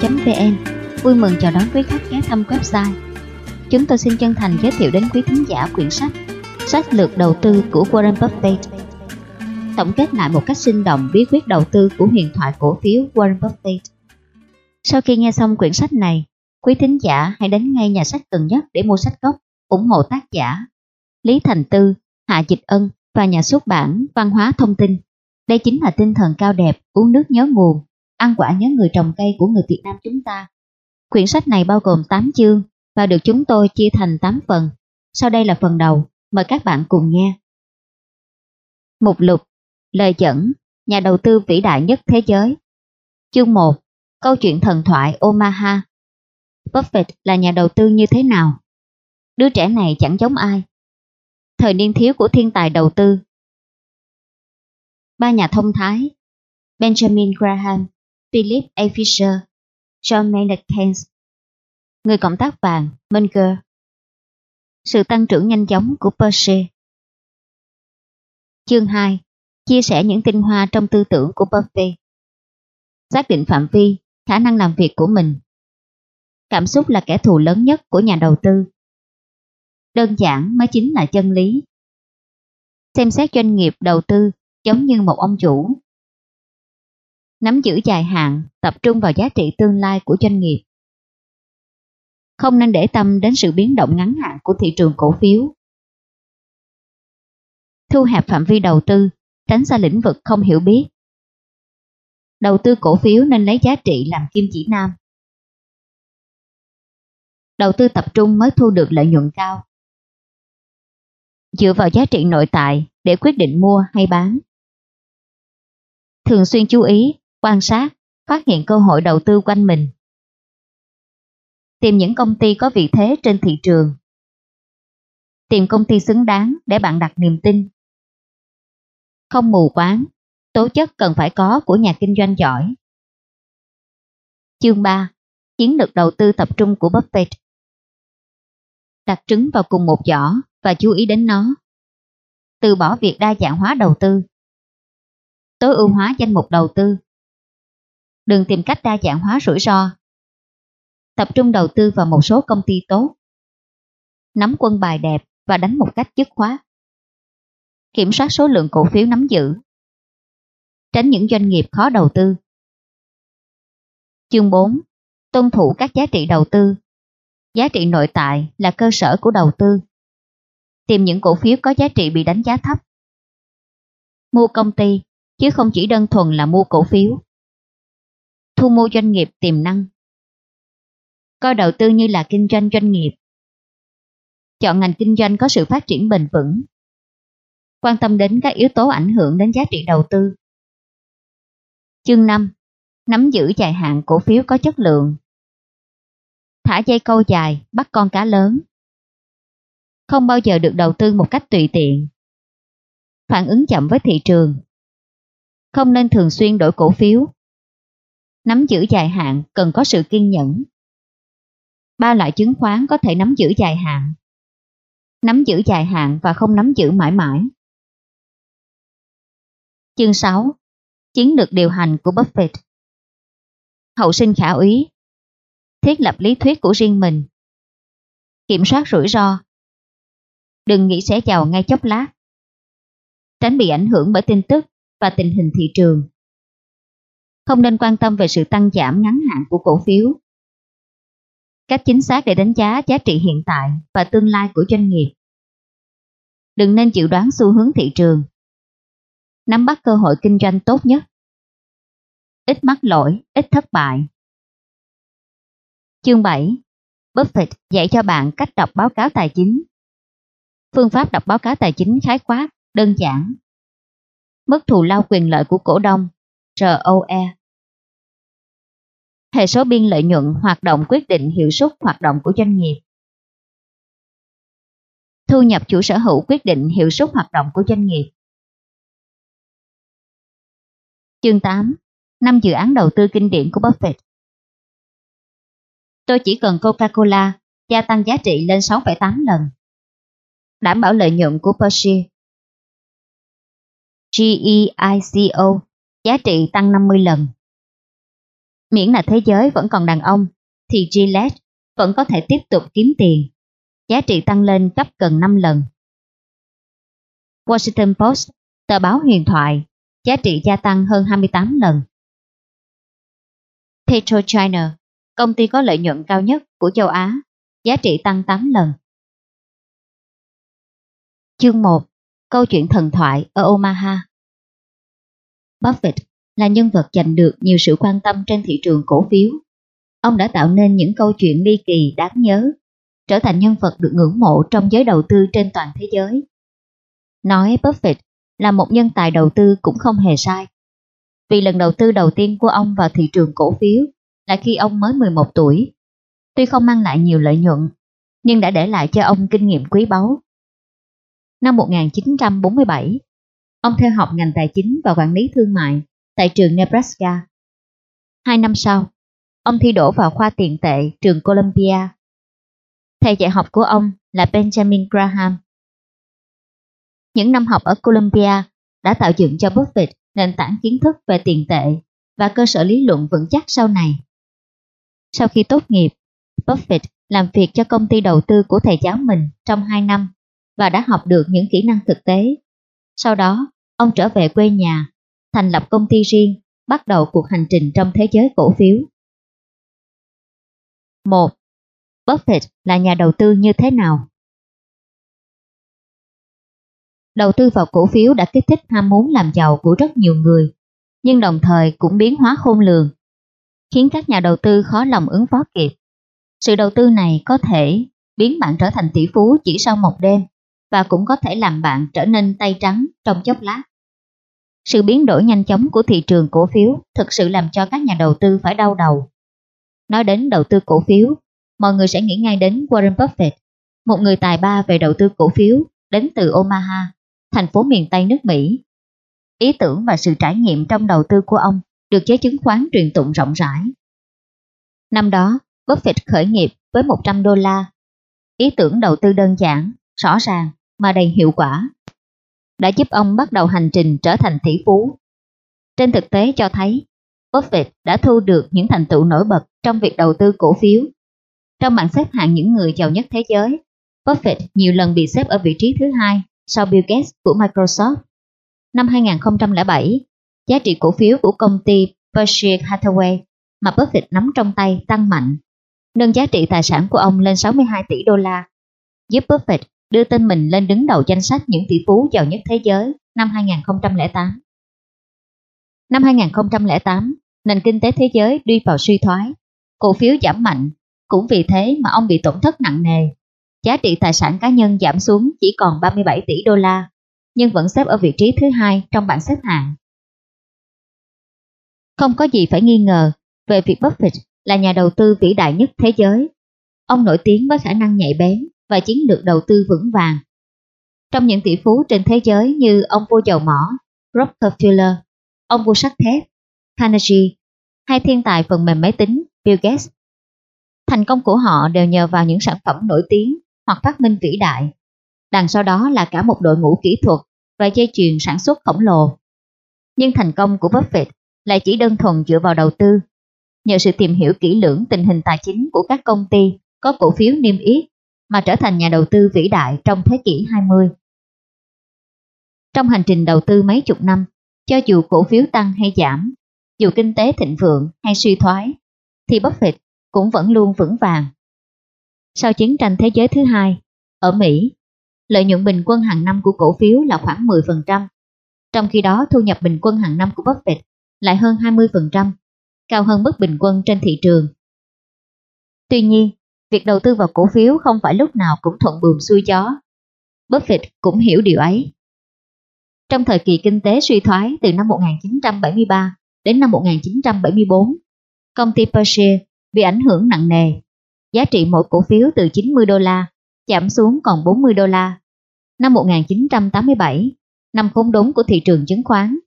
nói.com.vn vui mừng chào đón quý khách ghé thăm website. Chúng tôi xin chân thành giới thiệu đến quý thính giả quyển sách Sách lược đầu tư của Warren Buffett. Tổng kết lại một cách sinh động bí quyết đầu tư của huyền thoại cổ phiếu Warren Buffett. Sau khi nghe xong quyển sách này, quý thính giả hãy đến ngay nhà sách gần nhất để mua sách gốc, ủng hộ tác giả Lý Thành Tư, Hạ Dịch Ân và nhà xuất bản Văn hóa Thông tin. Đây chính là tinh thần cao đẹp, uống nước nhớ nguồn ăn quả nhớ người trồng cây của người Việt Nam chúng ta. Quyển sách này bao gồm 8 chương và được chúng tôi chia thành 8 phần. Sau đây là phần đầu, mời các bạn cùng nghe. Mục lục, lời dẫn, nhà đầu tư vĩ đại nhất thế giới. Chương 1, câu chuyện thần thoại Omaha. Buffett là nhà đầu tư như thế nào? Đứa trẻ này chẳng giống ai. Thời niên thiếu của thiên tài đầu tư. Ba nhà thông thái Benjamin Graham, Philip A. Fisher, John Maynard Keynes, người cộng tác vàng Munger, sự tăng trưởng nhanh chóng của Percy. Chương 2. Chia sẻ những tinh hoa trong tư tưởng của Buffy Xác định phạm vi, khả năng làm việc của mình. Cảm xúc là kẻ thù lớn nhất của nhà đầu tư. Đơn giản mới chính là chân lý. Xem xét doanh nghiệp đầu tư giống như một ông chủ nắm giữ dài hạn, tập trung vào giá trị tương lai của doanh nghiệp. Không nên để tâm đến sự biến động ngắn hạn của thị trường cổ phiếu. Thu hẹp phạm vi đầu tư, tránh xa lĩnh vực không hiểu biết. Đầu tư cổ phiếu nên lấy giá trị làm kim chỉ nam. Đầu tư tập trung mới thu được lợi nhuận cao. Dựa vào giá trị nội tại để quyết định mua hay bán. Thường xuyên chú ý quan sát, phát hiện cơ hội đầu tư quanh mình. Tìm những công ty có vị thế trên thị trường. Tìm công ty xứng đáng để bạn đặt niềm tin. Không mù quáng, tố chất cần phải có của nhà kinh doanh giỏi. Chương 3. Chiến lược đầu tư tập trung của Buffett Đặt trứng vào cùng một giỏ và chú ý đến nó. Từ bỏ việc đa dạng hóa đầu tư. Tối ưu hóa danh mục đầu tư Đừng tìm cách đa dạng hóa rủi ro. Tập trung đầu tư vào một số công ty tốt. Nắm quân bài đẹp và đánh một cách dứt khoát. Kiểm soát số lượng cổ phiếu nắm giữ. Tránh những doanh nghiệp khó đầu tư. Chương 4. Tuân thủ các giá trị đầu tư. Giá trị nội tại là cơ sở của đầu tư. Tìm những cổ phiếu có giá trị bị đánh giá thấp. Mua công ty, chứ không chỉ đơn thuần là mua cổ phiếu thu mua doanh nghiệp tiềm năng. Coi đầu tư như là kinh doanh doanh nghiệp. Chọn ngành kinh doanh có sự phát triển bền vững. Quan tâm đến các yếu tố ảnh hưởng đến giá trị đầu tư. Chương 5. Nắm giữ dài hạn cổ phiếu có chất lượng. Thả dây câu dài, bắt con cá lớn. Không bao giờ được đầu tư một cách tùy tiện. Phản ứng chậm với thị trường. Không nên thường xuyên đổi cổ phiếu Nắm giữ dài hạn cần có sự kiên nhẫn. Ba loại chứng khoán có thể nắm giữ dài hạn. Nắm giữ dài hạn và không nắm giữ mãi mãi. Chương 6. Chiến lược điều hành của Buffett Hậu sinh khả úy Thiết lập lý thuyết của riêng mình Kiểm soát rủi ro Đừng nghĩ sẽ giàu ngay chốc lát Tránh bị ảnh hưởng bởi tin tức và tình hình thị trường không nên quan tâm về sự tăng giảm ngắn hạn của cổ phiếu. Cách chính xác để đánh giá giá trị hiện tại và tương lai của doanh nghiệp. Đừng nên dự đoán xu hướng thị trường. Nắm bắt cơ hội kinh doanh tốt nhất. Ít mắc lỗi, ít thất bại. Chương 7. Buffett dạy cho bạn cách đọc báo cáo tài chính. Phương pháp đọc báo cáo tài chính khái quát, đơn giản. Mức thù lao quyền lợi của cổ đông ROE. Hệ số biên lợi nhuận hoạt động quyết định hiệu suất hoạt động của doanh nghiệp. Thu nhập chủ sở hữu quyết định hiệu suất hoạt động của doanh nghiệp. Chương 8. Năm dự án đầu tư kinh điển của Buffett. Tôi chỉ cần Coca-Cola gia tăng giá trị lên 6,8 lần. Đảm bảo lợi nhuận của Porsche. GEICO giá trị tăng 50 lần. Miễn là thế giới vẫn còn đàn ông, thì Gillette vẫn có thể tiếp tục kiếm tiền. Giá trị tăng lên gấp gần 5 lần. Washington Post, tờ báo huyền thoại, giá trị gia tăng hơn 28 lần. PetroChina, công ty có lợi nhuận cao nhất của châu Á, giá trị tăng 8 lần. Chương 1. Câu chuyện thần thoại ở Omaha Buffett là nhân vật giành được nhiều sự quan tâm trên thị trường cổ phiếu. Ông đã tạo nên những câu chuyện ly kỳ đáng nhớ, trở thành nhân vật được ngưỡng mộ trong giới đầu tư trên toàn thế giới. Nói Buffett là một nhân tài đầu tư cũng không hề sai. Vì lần đầu tư đầu tiên của ông vào thị trường cổ phiếu là khi ông mới 11 tuổi. Tuy không mang lại nhiều lợi nhuận, nhưng đã để lại cho ông kinh nghiệm quý báu. Năm 1947, ông theo học ngành tài chính và quản lý thương mại tại trường Nebraska. Hai năm sau, ông thi đỗ vào khoa tiền tệ trường Columbia. Thầy dạy học của ông là Benjamin Graham. Những năm học ở Columbia đã tạo dựng cho Buffett nền tảng kiến thức về tiền tệ và cơ sở lý luận vững chắc sau này. Sau khi tốt nghiệp, Buffett làm việc cho công ty đầu tư của thầy giáo mình trong 2 năm và đã học được những kỹ năng thực tế. Sau đó, ông trở về quê nhà, thành lập công ty riêng, bắt đầu cuộc hành trình trong thế giới cổ phiếu. 1. Buffett là nhà đầu tư như thế nào? Đầu tư vào cổ phiếu đã kích thích ham muốn làm giàu của rất nhiều người, nhưng đồng thời cũng biến hóa khôn lường, khiến các nhà đầu tư khó lòng ứng phó kịp. Sự đầu tư này có thể biến bạn trở thành tỷ phú chỉ sau một đêm và cũng có thể làm bạn trở nên tay trắng trong chốc lát. Sự biến đổi nhanh chóng của thị trường cổ phiếu thực sự làm cho các nhà đầu tư phải đau đầu. Nói đến đầu tư cổ phiếu, mọi người sẽ nghĩ ngay đến Warren Buffett, một người tài ba về đầu tư cổ phiếu đến từ Omaha, thành phố miền Tây nước Mỹ. Ý tưởng và sự trải nghiệm trong đầu tư của ông được giới chứng khoán truyền tụng rộng rãi. Năm đó, Buffett khởi nghiệp với 100 đô la. Ý tưởng đầu tư đơn giản, rõ ràng mà đầy hiệu quả đã giúp ông bắt đầu hành trình trở thành tỷ phú. Trên thực tế cho thấy, Buffett đã thu được những thành tựu nổi bật trong việc đầu tư cổ phiếu. Trong bảng xếp hạng những người giàu nhất thế giới, Buffett nhiều lần bị xếp ở vị trí thứ hai sau Bill Gates của Microsoft. Năm 2007, giá trị cổ phiếu của công ty Berkshire Hathaway mà Buffett nắm trong tay tăng mạnh, nâng giá trị tài sản của ông lên 62 tỷ đô la, giúp Buffett đưa tên mình lên đứng đầu danh sách những tỷ phú giàu nhất thế giới năm 2008. Năm 2008, nền kinh tế thế giới đi vào suy thoái, cổ phiếu giảm mạnh, cũng vì thế mà ông bị tổn thất nặng nề. Giá trị tài sản cá nhân giảm xuống chỉ còn 37 tỷ đô la, nhưng vẫn xếp ở vị trí thứ hai trong bảng xếp hạng. Không có gì phải nghi ngờ về việc Buffett là nhà đầu tư vĩ đại nhất thế giới. Ông nổi tiếng với khả năng nhạy bén và chiến lược đầu tư vững vàng. Trong những tỷ phú trên thế giới như ông vua dầu mỏ Rockefeller, ông vua sắt thép Carnegie hay thiên tài phần mềm máy tính Bill Gates. Thành công của họ đều nhờ vào những sản phẩm nổi tiếng hoặc phát minh vĩ đại. Đằng sau đó là cả một đội ngũ kỹ thuật và dây chuyền sản xuất khổng lồ. Nhưng thành công của Buffett lại chỉ đơn thuần dựa vào đầu tư. Nhờ sự tìm hiểu kỹ lưỡng tình hình tài chính của các công ty có cổ phiếu niêm yết mà trở thành nhà đầu tư vĩ đại trong thế kỷ 20. Trong hành trình đầu tư mấy chục năm, cho dù cổ phiếu tăng hay giảm, dù kinh tế thịnh vượng hay suy thoái, thì Buffett cũng vẫn luôn vững vàng. Sau chiến tranh thế giới thứ hai, ở Mỹ, lợi nhuận bình quân hàng năm của cổ phiếu là khoảng 10%, trong khi đó thu nhập bình quân hàng năm của Buffett lại hơn 20%, cao hơn mức bình quân trên thị trường. Tuy nhiên, Việc đầu tư vào cổ phiếu không phải lúc nào cũng thuận buồm xuôi gió. Buffett cũng hiểu điều ấy. Trong thời kỳ kinh tế suy thoái từ năm 1973 đến năm 1974, công ty Berkshire bị ảnh hưởng nặng nề. Giá trị mỗi cổ phiếu từ 90 đô la giảm xuống còn 40 đô la. Năm 1987, năm khốn đốn của thị trường chứng khoán,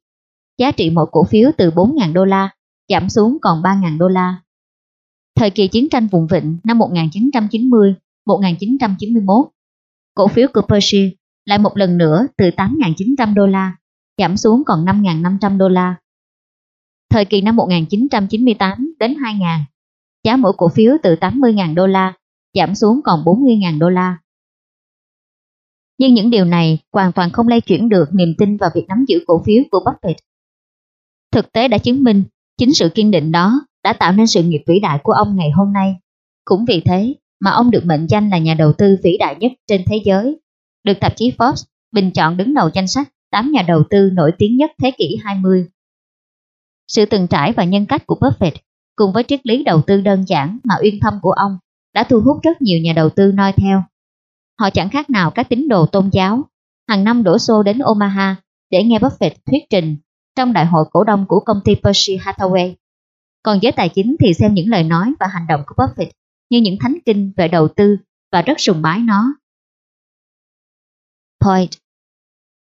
giá trị mỗi cổ phiếu từ 4.000 đô la giảm xuống còn 3.000 đô la. Thời kỳ chiến tranh vùng vịnh năm 1990-1991, cổ phiếu của Pershing lại một lần nữa từ 8.900 đô la giảm xuống còn 5.500 đô la. Thời kỳ năm 1998 đến 2000, giá mỗi cổ phiếu từ 80.000 đô la giảm xuống còn 40.000 đô la. Nhưng những điều này hoàn toàn không lay chuyển được niềm tin vào việc nắm giữ cổ phiếu của Buffett. Thực tế đã chứng minh chính sự kiên định đó đã tạo nên sự nghiệp vĩ đại của ông ngày hôm nay. Cũng vì thế mà ông được mệnh danh là nhà đầu tư vĩ đại nhất trên thế giới, được tạp chí Forbes bình chọn đứng đầu danh sách 8 nhà đầu tư nổi tiếng nhất thế kỷ 20. Sự từng trải và nhân cách của Buffett cùng với triết lý đầu tư đơn giản mà uyên thâm của ông đã thu hút rất nhiều nhà đầu tư noi theo. Họ chẳng khác nào các tín đồ tôn giáo, hàng năm đổ xô đến Omaha để nghe Buffett thuyết trình trong đại hội cổ đông của công ty Berkshire Hathaway. Còn giới tài chính thì xem những lời nói và hành động của Buffett như những thánh kinh về đầu tư và rất sùng bái nó. Point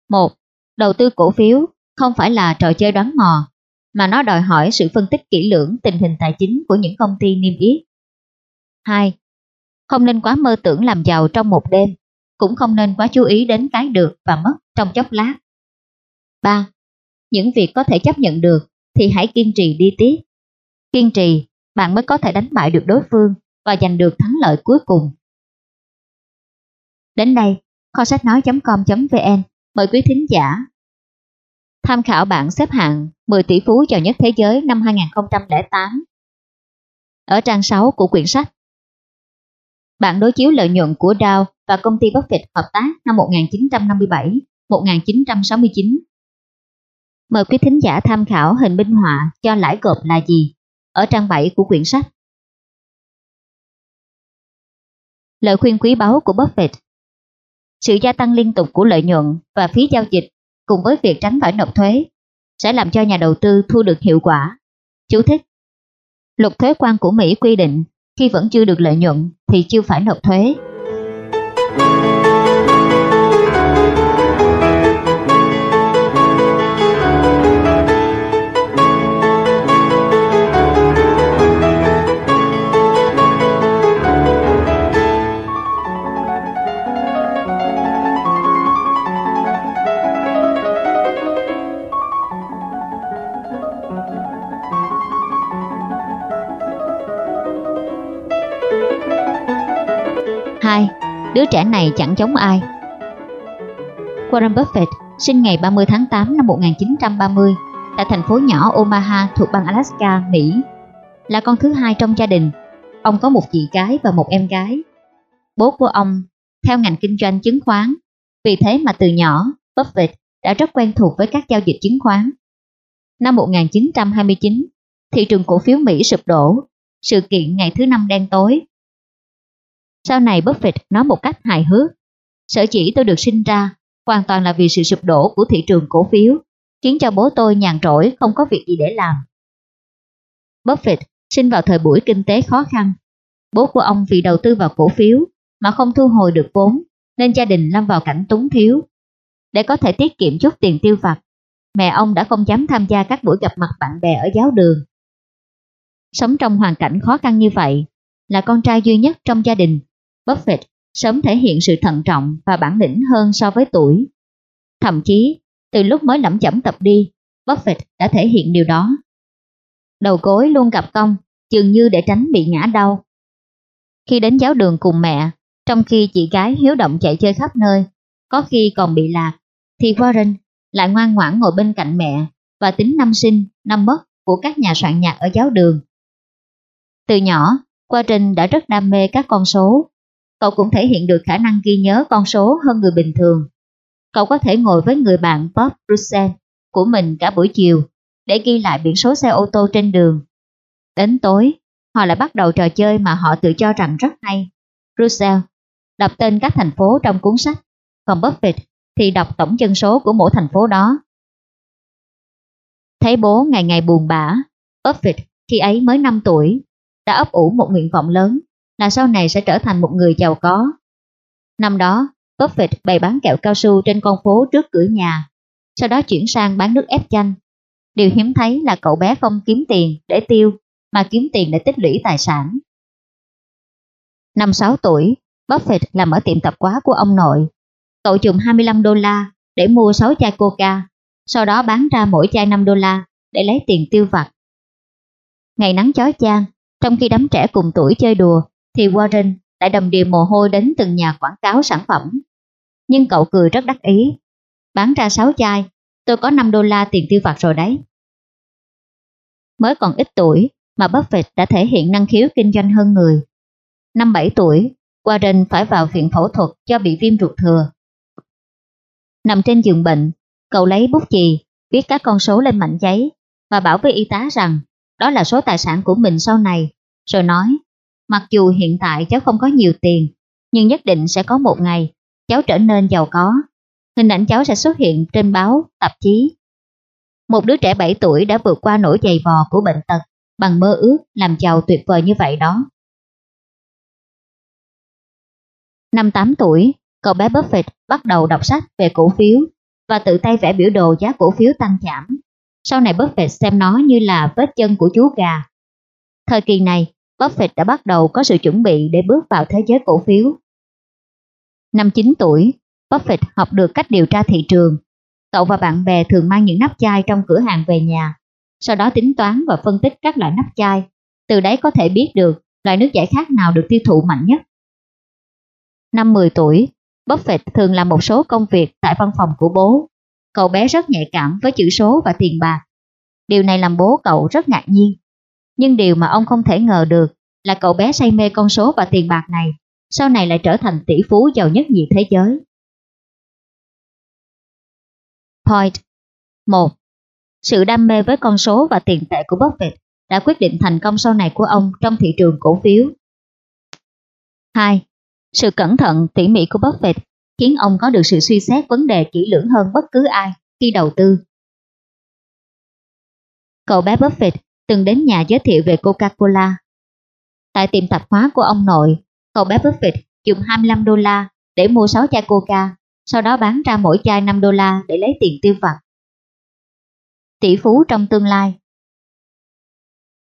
1. Đầu tư cổ phiếu không phải là trò chơi đoán mò, mà nó đòi hỏi sự phân tích kỹ lưỡng tình hình tài chính của những công ty niêm yết. 2. Không nên quá mơ tưởng làm giàu trong một đêm, cũng không nên quá chú ý đến cái được và mất trong chốc lát. 3. Những việc có thể chấp nhận được thì hãy kiên trì đi tiếp. Kiên trì, bạn mới có thể đánh bại được đối phương và giành được thắng lợi cuối cùng. Đến đây, kho sách nói.com.vn mời quý thính giả tham khảo bảng xếp hạng 10 tỷ phú giàu nhất thế giới năm 2008 ở trang 6 của quyển sách. Bản đối chiếu lợi nhuận của Dow và công ty Buffett hợp tác năm 1957-1969. Mời quý thính giả tham khảo hình minh họa cho lãi gộp là gì ở trang 7 của quyển sách. Lời khuyên quý báu của Buffett Sự gia tăng liên tục của lợi nhuận và phí giao dịch cùng với việc tránh phải nộp thuế sẽ làm cho nhà đầu tư thu được hiệu quả. Chú thích Luật thuế quan của Mỹ quy định khi vẫn chưa được lợi nhuận thì chưa phải nộp thuế. 2. Đứa trẻ này chẳng giống ai Warren Buffett sinh ngày 30 tháng 8 năm 1930 tại thành phố nhỏ Omaha thuộc bang Alaska, Mỹ. Là con thứ hai trong gia đình, ông có một chị gái và một em gái. Bố của ông theo ngành kinh doanh chứng khoán, vì thế mà từ nhỏ Buffett đã rất quen thuộc với các giao dịch chứng khoán. Năm 1929, thị trường cổ phiếu Mỹ sụp đổ, sự kiện ngày thứ năm đen tối sau này Buffett nói một cách hài hước. Sở chỉ tôi được sinh ra hoàn toàn là vì sự sụp đổ của thị trường cổ phiếu, khiến cho bố tôi nhàn rỗi không có việc gì để làm. Buffett sinh vào thời buổi kinh tế khó khăn. Bố của ông vì đầu tư vào cổ phiếu mà không thu hồi được vốn, nên gia đình lâm vào cảnh túng thiếu. Để có thể tiết kiệm chút tiền tiêu vặt, mẹ ông đã không dám tham gia các buổi gặp mặt bạn bè ở giáo đường. Sống trong hoàn cảnh khó khăn như vậy, là con trai duy nhất trong gia đình Buffett sớm thể hiện sự thận trọng và bản lĩnh hơn so với tuổi. Thậm chí, từ lúc mới lẩm chẩm tập đi, Buffett đã thể hiện điều đó. Đầu gối luôn gặp cong, dường như để tránh bị ngã đau. Khi đến giáo đường cùng mẹ, trong khi chị gái hiếu động chạy chơi khắp nơi, có khi còn bị lạc, thì Warren lại ngoan ngoãn ngồi bên cạnh mẹ và tính năm sinh, năm mất của các nhà soạn nhạc ở giáo đường. Từ nhỏ, Warren đã rất đam mê các con số cậu cũng thể hiện được khả năng ghi nhớ con số hơn người bình thường. Cậu có thể ngồi với người bạn Bob Russell của mình cả buổi chiều để ghi lại biển số xe ô tô trên đường. Đến tối, họ lại bắt đầu trò chơi mà họ tự cho rằng rất hay. Russell đọc tên các thành phố trong cuốn sách, còn Buffett thì đọc tổng dân số của mỗi thành phố đó. Thấy bố ngày ngày buồn bã, Buffett khi ấy mới 5 tuổi, đã ấp ủ một nguyện vọng lớn là sau này sẽ trở thành một người giàu có. Năm đó, Buffett bày bán kẹo cao su trên con phố trước cửa nhà, sau đó chuyển sang bán nước ép chanh. Điều hiếm thấy là cậu bé không kiếm tiền để tiêu, mà kiếm tiền để tích lũy tài sản. Năm 6 tuổi, Buffett làm ở tiệm tạp hóa của ông nội. Cậu dùng 25 đô la để mua 6 chai coca, sau đó bán ra mỗi chai 5 đô la để lấy tiền tiêu vặt. Ngày nắng chói chang, trong khi đám trẻ cùng tuổi chơi đùa, thì Warren lại đầm đìa mồ hôi đến từng nhà quảng cáo sản phẩm. Nhưng cậu cười rất đắc ý. Bán ra 6 chai, tôi có 5 đô la tiền tiêu vặt rồi đấy. Mới còn ít tuổi mà Buffett đã thể hiện năng khiếu kinh doanh hơn người. Năm 7 tuổi, Warren phải vào viện phẫu thuật do bị viêm ruột thừa. Nằm trên giường bệnh, cậu lấy bút chì, viết các con số lên mảnh giấy và bảo với y tá rằng đó là số tài sản của mình sau này, rồi nói, mặc dù hiện tại cháu không có nhiều tiền, nhưng nhất định sẽ có một ngày cháu trở nên giàu có. Hình ảnh cháu sẽ xuất hiện trên báo, tạp chí. Một đứa trẻ 7 tuổi đã vượt qua nỗi dày vò của bệnh tật bằng mơ ước làm giàu tuyệt vời như vậy đó. Năm 8 tuổi, cậu bé Buffett bắt đầu đọc sách về cổ phiếu và tự tay vẽ biểu đồ giá cổ phiếu tăng giảm. Sau này Buffett xem nó như là vết chân của chú gà. Thời kỳ này, Buffett đã bắt đầu có sự chuẩn bị để bước vào thế giới cổ phiếu. Năm 9 tuổi, Buffett học được cách điều tra thị trường. Cậu và bạn bè thường mang những nắp chai trong cửa hàng về nhà, sau đó tính toán và phân tích các loại nắp chai. Từ đấy có thể biết được loại nước giải khát nào được tiêu thụ mạnh nhất. Năm 10 tuổi, Buffett thường làm một số công việc tại văn phòng của bố. Cậu bé rất nhạy cảm với chữ số và tiền bạc. Điều này làm bố cậu rất ngạc nhiên. Nhưng điều mà ông không thể ngờ được là cậu bé say mê con số và tiền bạc này, sau này lại trở thành tỷ phú giàu nhất nhì thế giới. Point 1. Sự đam mê với con số và tiền tệ của Buffett đã quyết định thành công sau này của ông trong thị trường cổ phiếu. 2. Sự cẩn thận, tỉ mỉ của Buffett khiến ông có được sự suy xét vấn đề kỹ lưỡng hơn bất cứ ai khi đầu tư. Cậu bé Buffett từng đến nhà giới thiệu về Coca-Cola. Tại tiệm tạp hóa của ông nội, cậu bé Buffett dùng 25 đô la để mua 6 chai Coca, sau đó bán ra mỗi chai 5 đô la để lấy tiền tiêu vặt. Tỷ phú trong tương lai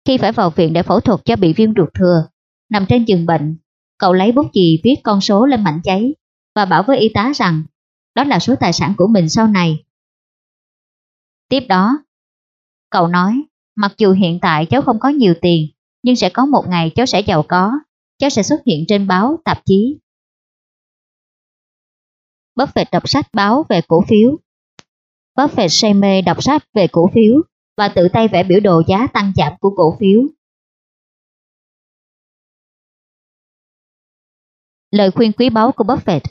Khi phải vào viện để phẫu thuật cho bị viêm ruột thừa, nằm trên giường bệnh, Cậu lấy bút chì viết con số lên mảnh giấy và bảo với y tá rằng đó là số tài sản của mình sau này. Tiếp đó, cậu nói, mặc dù hiện tại cháu không có nhiều tiền, nhưng sẽ có một ngày cháu sẽ giàu có, cháu sẽ xuất hiện trên báo, tạp chí. Buffett đọc sách báo về cổ phiếu. Buffett say mê đọc sách về cổ phiếu và tự tay vẽ biểu đồ giá tăng giảm của cổ phiếu. Lời khuyên quý báu của Buffett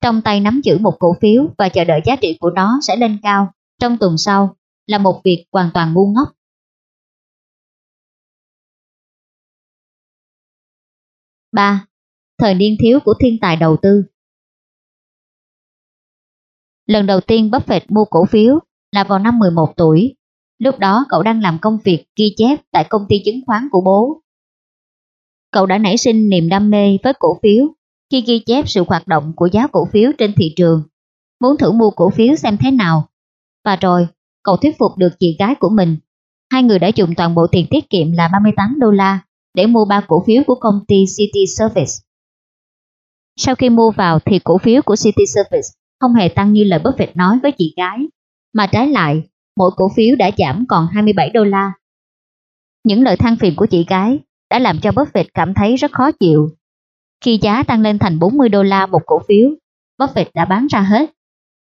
Trong tay nắm giữ một cổ phiếu và chờ đợi giá trị của nó sẽ lên cao trong tuần sau là một việc hoàn toàn ngu ngốc. ba Thời niên thiếu của thiên tài đầu tư Lần đầu tiên Buffett mua cổ phiếu là vào năm 11 tuổi. Lúc đó cậu đang làm công việc ghi chép tại công ty chứng khoán của bố Cậu đã nảy sinh niềm đam mê với cổ phiếu khi ghi chép sự hoạt động của giá cổ phiếu trên thị trường, muốn thử mua cổ phiếu xem thế nào. Và rồi, cậu thuyết phục được chị gái của mình. Hai người đã dùng toàn bộ tiền tiết kiệm là 38 đô la để mua ba cổ phiếu của công ty City Service. Sau khi mua vào thì cổ phiếu của City Service không hề tăng như lời Buffett nói với chị gái, mà trái lại, mỗi cổ phiếu đã giảm còn 27 đô la. Những lời than phiền của chị gái đã làm cho Buffett cảm thấy rất khó chịu. Khi giá tăng lên thành 40 đô la một cổ phiếu, Buffett đã bán ra hết.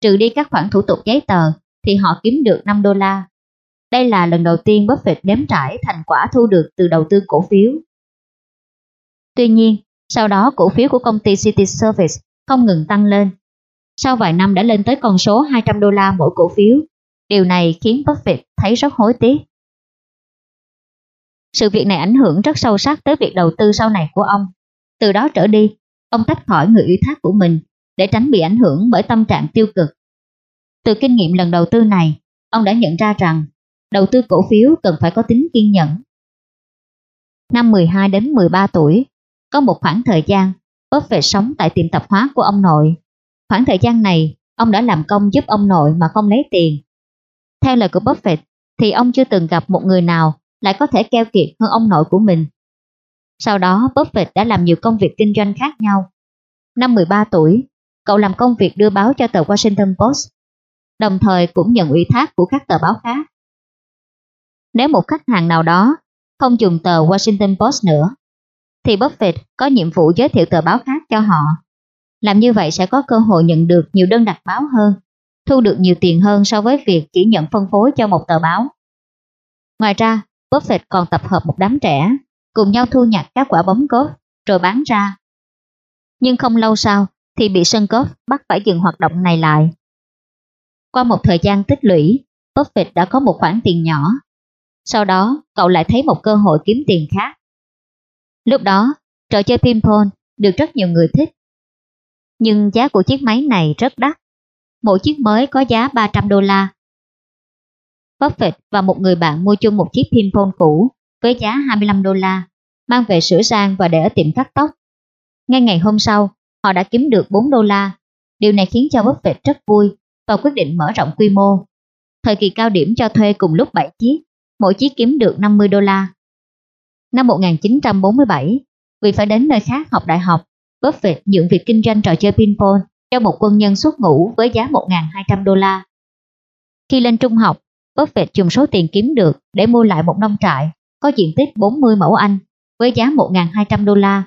Trừ đi các khoản thủ tục giấy tờ thì họ kiếm được 5 đô la. Đây là lần đầu tiên Buffett nếm trải thành quả thu được từ đầu tư cổ phiếu. Tuy nhiên, sau đó cổ phiếu của công ty City Service không ngừng tăng lên. Sau vài năm đã lên tới con số 200 đô la mỗi cổ phiếu. Điều này khiến Buffett thấy rất hối tiếc. Sự việc này ảnh hưởng rất sâu sắc tới việc đầu tư sau này của ông. Từ đó trở đi, ông tách khỏi người ủy thác của mình để tránh bị ảnh hưởng bởi tâm trạng tiêu cực. Từ kinh nghiệm lần đầu tư này, ông đã nhận ra rằng đầu tư cổ phiếu cần phải có tính kiên nhẫn. Năm 12 đến 13 tuổi, có một khoảng thời gian Buffett sống tại tiệm tạp hóa của ông nội. Khoảng thời gian này, ông đã làm công giúp ông nội mà không lấy tiền. Theo lời của Buffett, thì ông chưa từng gặp một người nào lại có thể keo kiệt hơn ông nội của mình. Sau đó Buffett đã làm nhiều công việc kinh doanh khác nhau. Năm 13 tuổi, cậu làm công việc đưa báo cho tờ Washington Post, đồng thời cũng nhận ủy thác của các tờ báo khác. Nếu một khách hàng nào đó không dùng tờ Washington Post nữa, thì Buffett có nhiệm vụ giới thiệu tờ báo khác cho họ. Làm như vậy sẽ có cơ hội nhận được nhiều đơn đặt báo hơn, thu được nhiều tiền hơn so với việc chỉ nhận phân phối cho một tờ báo. Ngoài ra, Buffett còn tập hợp một đám trẻ, cùng nhau thu nhặt các quả bóng golf rồi bán ra. Nhưng không lâu sau thì bị sân golf bắt phải dừng hoạt động này lại. Qua một thời gian tích lũy, Buffett đã có một khoản tiền nhỏ. Sau đó, cậu lại thấy một cơ hội kiếm tiền khác. Lúc đó, trò chơi pinball được rất nhiều người thích. Nhưng giá của chiếc máy này rất đắt. Mỗi chiếc mới có giá 300 đô la. Buffett và một người bạn mua chung một chiếc pinball cũ với giá 25 đô la, mang về sửa sang và để ở tiệm cắt tóc. Ngay ngày hôm sau, họ đã kiếm được 4 đô la. Điều này khiến cho Buffett rất vui và quyết định mở rộng quy mô. Thời kỳ cao điểm cho thuê cùng lúc 7 chiếc, mỗi chiếc kiếm được 50 đô la. Năm 1947, vì phải đến nơi khác học đại học, Buffett nhượng việc kinh doanh trò chơi pinball cho một quân nhân xuất ngũ với giá 1.200 đô la. Khi lên trung học, Buffett dùng số tiền kiếm được để mua lại một nông trại có diện tích 40 mẫu Anh với giá 1.200 đô la.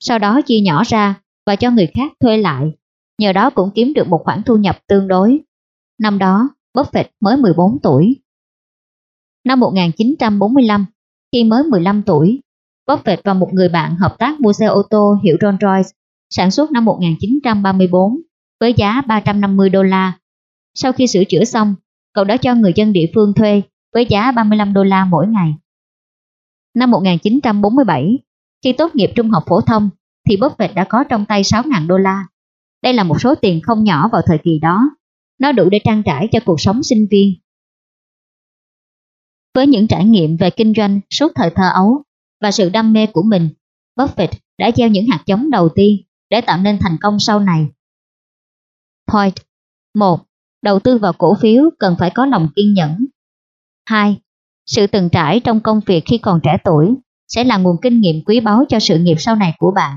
Sau đó chia nhỏ ra và cho người khác thuê lại. Nhờ đó cũng kiếm được một khoản thu nhập tương đối. Năm đó, Buffett mới 14 tuổi. Năm 1945, khi mới 15 tuổi, Buffett và một người bạn hợp tác mua xe ô tô hiệu Rolls-Royce sản xuất năm 1934 với giá 350 đô la. Sau khi sửa chữa xong, cậu đã cho người dân địa phương thuê với giá 35 đô la mỗi ngày. Năm 1947, khi tốt nghiệp trung học phổ thông, thì Buffett đã có trong tay 6.000 đô la. Đây là một số tiền không nhỏ vào thời kỳ đó. Nó đủ để trang trải cho cuộc sống sinh viên. Với những trải nghiệm về kinh doanh suốt thời thơ ấu và sự đam mê của mình, Buffett đã gieo những hạt giống đầu tiên để tạo nên thành công sau này. Point 1. Đầu tư vào cổ phiếu cần phải có lòng kiên nhẫn. 2. Sự từng trải trong công việc khi còn trẻ tuổi sẽ là nguồn kinh nghiệm quý báu cho sự nghiệp sau này của bạn.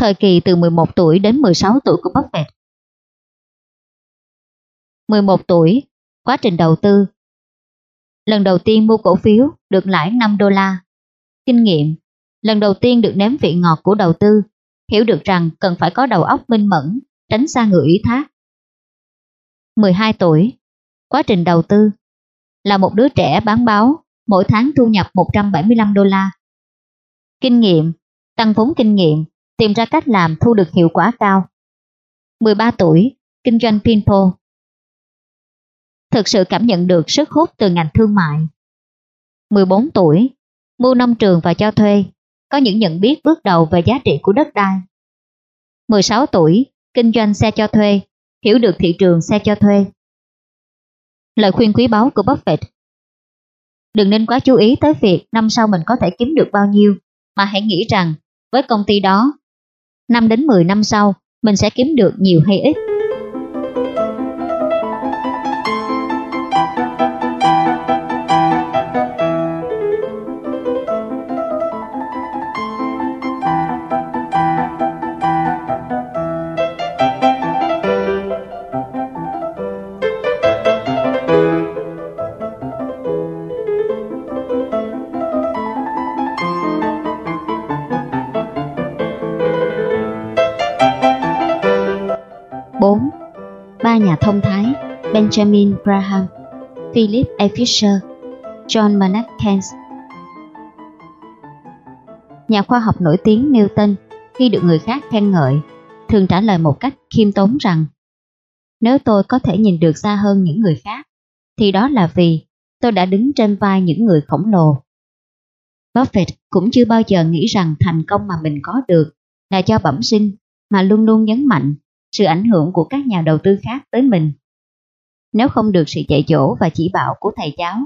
Thời kỳ từ 11 tuổi đến 16 tuổi của Buffett 11 tuổi, quá trình đầu tư Lần đầu tiên mua cổ phiếu được lãi 5 đô la. Kinh nghiệm Lần đầu tiên được nếm vị ngọt của đầu tư, hiểu được rằng cần phải có đầu óc minh mẫn, tránh xa người ủy thác. 12 tuổi, quá trình đầu tư là một đứa trẻ bán báo, mỗi tháng thu nhập 175 đô la. Kinh nghiệm, tăng vốn kinh nghiệm, tìm ra cách làm thu được hiệu quả cao. 13 tuổi, kinh doanh pinpo Thực sự cảm nhận được sức hút từ ngành thương mại. 14 tuổi, mua nông trường và cho thuê, có những nhận biết bước đầu về giá trị của đất đai. 16 tuổi, kinh doanh xe cho thuê, hiểu được thị trường xe cho thuê. Lời khuyên quý báu của Buffett Đừng nên quá chú ý tới việc năm sau mình có thể kiếm được bao nhiêu, mà hãy nghĩ rằng với công ty đó, 5 đến 10 năm sau, mình sẽ kiếm được nhiều hay ít. Benjamin Graham, Philip A. Fisher, John Maynard Keynes Nhà khoa học nổi tiếng Newton khi được người khác khen ngợi thường trả lời một cách khiêm tốn rằng nếu tôi có thể nhìn được xa hơn những người khác thì đó là vì tôi đã đứng trên vai những người khổng lồ. Buffett cũng chưa bao giờ nghĩ rằng thành công mà mình có được là do bẩm sinh mà luôn luôn nhấn mạnh sự ảnh hưởng của các nhà đầu tư khác tới mình. Nếu không được sự dạy dỗ và chỉ bảo của thầy giáo,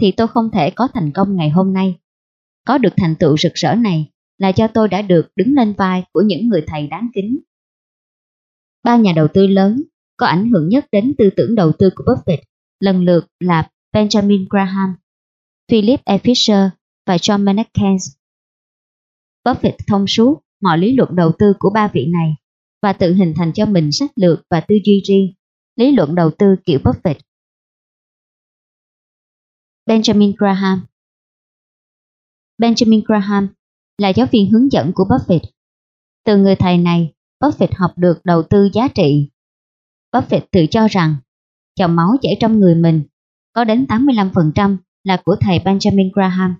thì tôi không thể có thành công ngày hôm nay. Có được thành tựu rực rỡ này là cho tôi đã được đứng lên vai của những người thầy đáng kính. Ba nhà đầu tư lớn có ảnh hưởng nhất đến tư tưởng đầu tư của Buffett lần lượt là Benjamin Graham, Philip E. Fisher và John Maynard Keynes. Buffett thông suốt mọi lý luận đầu tư của ba vị này và tự hình thành cho mình sách lược và tư duy riêng, lý luận đầu tư kiểu Buffett. Benjamin Graham Benjamin Graham là giáo viên hướng dẫn của Buffett. Từ người thầy này, Buffett học được đầu tư giá trị. Buffett tự cho rằng dòng máu chảy trong người mình có đến 85% là của thầy Benjamin Graham.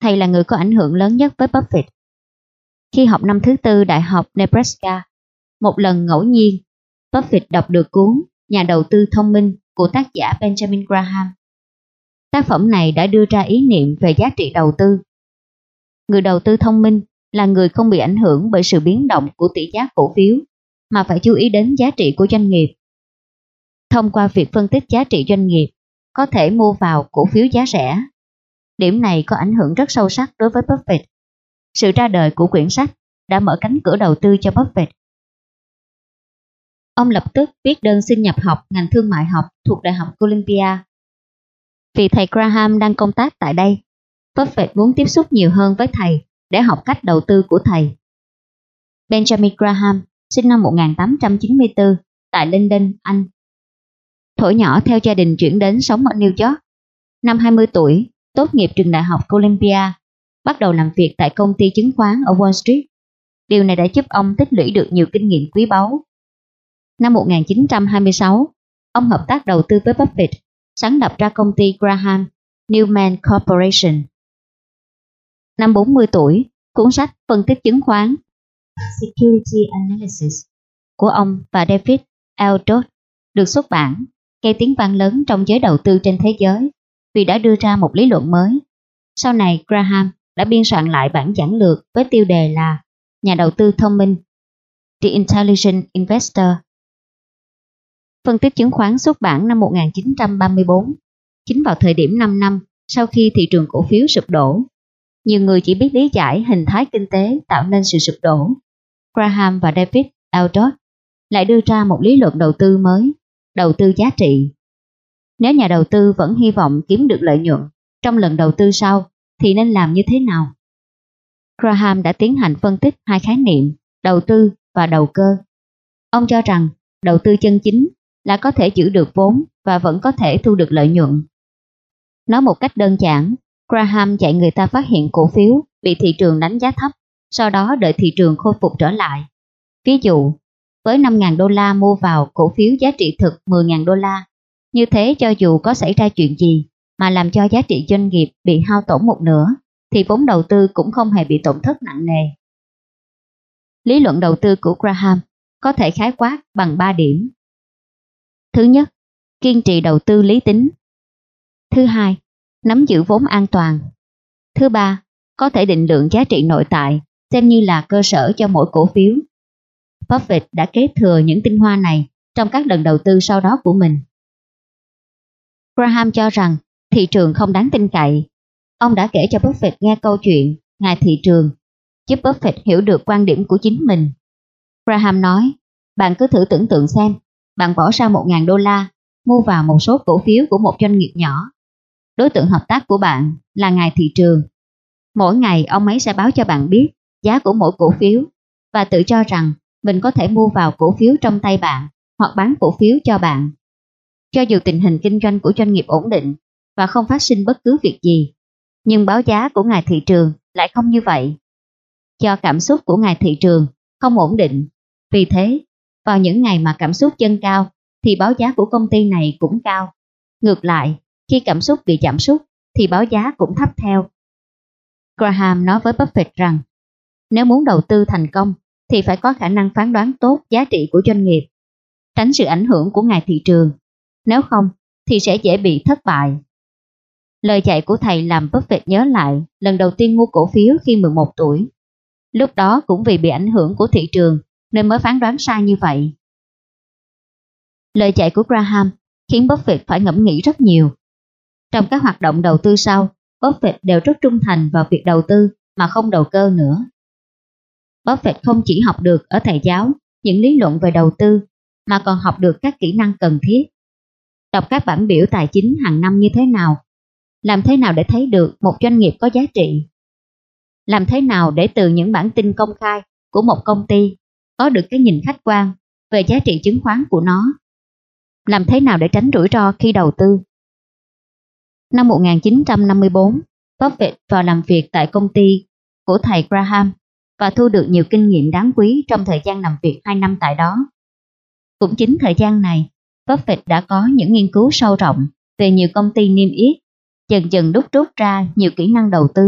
Thầy là người có ảnh hưởng lớn nhất với Buffett. Khi học năm thứ tư Đại học Nebraska, một lần ngẫu nhiên, Buffett đọc được cuốn Nhà đầu tư thông minh của tác giả Benjamin Graham. Tác phẩm này đã đưa ra ý niệm về giá trị đầu tư. Người đầu tư thông minh là người không bị ảnh hưởng bởi sự biến động của tỷ giá cổ phiếu, mà phải chú ý đến giá trị của doanh nghiệp. Thông qua việc phân tích giá trị doanh nghiệp, có thể mua vào cổ phiếu giá rẻ. Điểm này có ảnh hưởng rất sâu sắc đối với Buffett. Sự ra đời của quyển sách đã mở cánh cửa đầu tư cho Buffett. Ông lập tức viết đơn xin nhập học ngành thương mại học thuộc Đại học Columbia. Vì thầy Graham đang công tác tại đây, Buffett muốn tiếp xúc nhiều hơn với thầy để học cách đầu tư của thầy. Benjamin Graham sinh năm 1894 tại London, Anh. Thổi nhỏ theo gia đình chuyển đến sống ở New York. Năm 20 tuổi, tốt nghiệp trường đại học Columbia, bắt đầu làm việc tại công ty chứng khoán ở Wall Street. Điều này đã giúp ông tích lũy được nhiều kinh nghiệm quý báu. Năm 1926, ông hợp tác đầu tư với Buffett, sáng lập ra công ty Graham Newman Corporation. Năm 40 tuổi, cuốn sách phân tích chứng khoán Security Analysis của ông và David L. Dodd được xuất bản, gây tiếng vang lớn trong giới đầu tư trên thế giới vì đã đưa ra một lý luận mới. Sau này, Graham đã biên soạn lại bản giảng lược với tiêu đề là Nhà đầu tư thông minh, The Intelligent Investor. Phân tích chứng khoán xuất bản năm 1934, chính vào thời điểm 5 năm sau khi thị trường cổ phiếu sụp đổ. Nhiều người chỉ biết lý giải hình thái kinh tế tạo nên sự sụp đổ. Graham và David Aldott lại đưa ra một lý luận đầu tư mới, đầu tư giá trị. Nếu nhà đầu tư vẫn hy vọng kiếm được lợi nhuận trong lần đầu tư sau thì nên làm như thế nào? Graham đã tiến hành phân tích hai khái niệm đầu tư và đầu cơ. Ông cho rằng đầu tư chân chính là có thể giữ được vốn và vẫn có thể thu được lợi nhuận. Nói một cách đơn giản, Graham dạy người ta phát hiện cổ phiếu bị thị trường đánh giá thấp, sau đó đợi thị trường khôi phục trở lại. Ví dụ, với 5.000 đô la mua vào cổ phiếu giá trị thực 10.000 đô la, như thế cho dù có xảy ra chuyện gì mà làm cho giá trị doanh nghiệp bị hao tổn một nửa, thì vốn đầu tư cũng không hề bị tổn thất nặng nề. Lý luận đầu tư của Graham có thể khái quát bằng 3 điểm. Thứ nhất, kiên trì đầu tư lý tính. Thứ hai, nắm giữ vốn an toàn. Thứ ba, có thể định lượng giá trị nội tại xem như là cơ sở cho mỗi cổ phiếu. Buffett đã kế thừa những tinh hoa này trong các lần đầu tư sau đó của mình. Graham cho rằng thị trường không đáng tin cậy. Ông đã kể cho Buffett nghe câu chuyện Ngài thị trường, giúp Buffett hiểu được quan điểm của chính mình. Graham nói, bạn cứ thử tưởng tượng xem, bạn bỏ ra 1.000 đô la mua vào một số cổ phiếu của một doanh nghiệp nhỏ. Đối tượng hợp tác của bạn là ngài thị trường. Mỗi ngày ông ấy sẽ báo cho bạn biết giá của mỗi cổ phiếu và tự cho rằng mình có thể mua vào cổ phiếu trong tay bạn hoặc bán cổ phiếu cho bạn. Cho dù tình hình kinh doanh của doanh nghiệp ổn định và không phát sinh bất cứ việc gì, nhưng báo giá của ngài thị trường lại không như vậy. Do cảm xúc của ngài thị trường không ổn định, vì thế, vào những ngày mà cảm xúc chân cao thì báo giá của công ty này cũng cao. Ngược lại, khi cảm xúc bị giảm sút thì báo giá cũng thấp theo. Graham nói với Buffett rằng nếu muốn đầu tư thành công thì phải có khả năng phán đoán tốt giá trị của doanh nghiệp, tránh sự ảnh hưởng của ngài thị trường. Nếu không thì sẽ dễ bị thất bại. Lời dạy của thầy làm Buffett nhớ lại lần đầu tiên mua cổ phiếu khi 11 tuổi. Lúc đó cũng vì bị ảnh hưởng của thị trường nên mới phán đoán sai như vậy. Lời dạy của Graham khiến Buffett phải ngẫm nghĩ rất nhiều. Trong các hoạt động đầu tư sau, Buffett đều rất trung thành vào việc đầu tư mà không đầu cơ nữa. Buffett không chỉ học được ở thầy giáo những lý luận về đầu tư mà còn học được các kỹ năng cần thiết. đọc các bản biểu tài chính hàng năm như thế nào, làm thế nào để thấy được một doanh nghiệp có giá trị, làm thế nào để từ những bản tin công khai của một công ty có được cái nhìn khách quan về giá trị chứng khoán của nó, làm thế nào để tránh rủi ro khi đầu tư. Năm 1954, Buffett vào làm việc tại công ty của thầy Graham và thu được nhiều kinh nghiệm đáng quý trong thời gian làm việc 2 năm tại đó. Cũng chính thời gian này, Buffett đã có những nghiên cứu sâu rộng về nhiều công ty niêm yết, dần dần đúc rút ra nhiều kỹ năng đầu tư.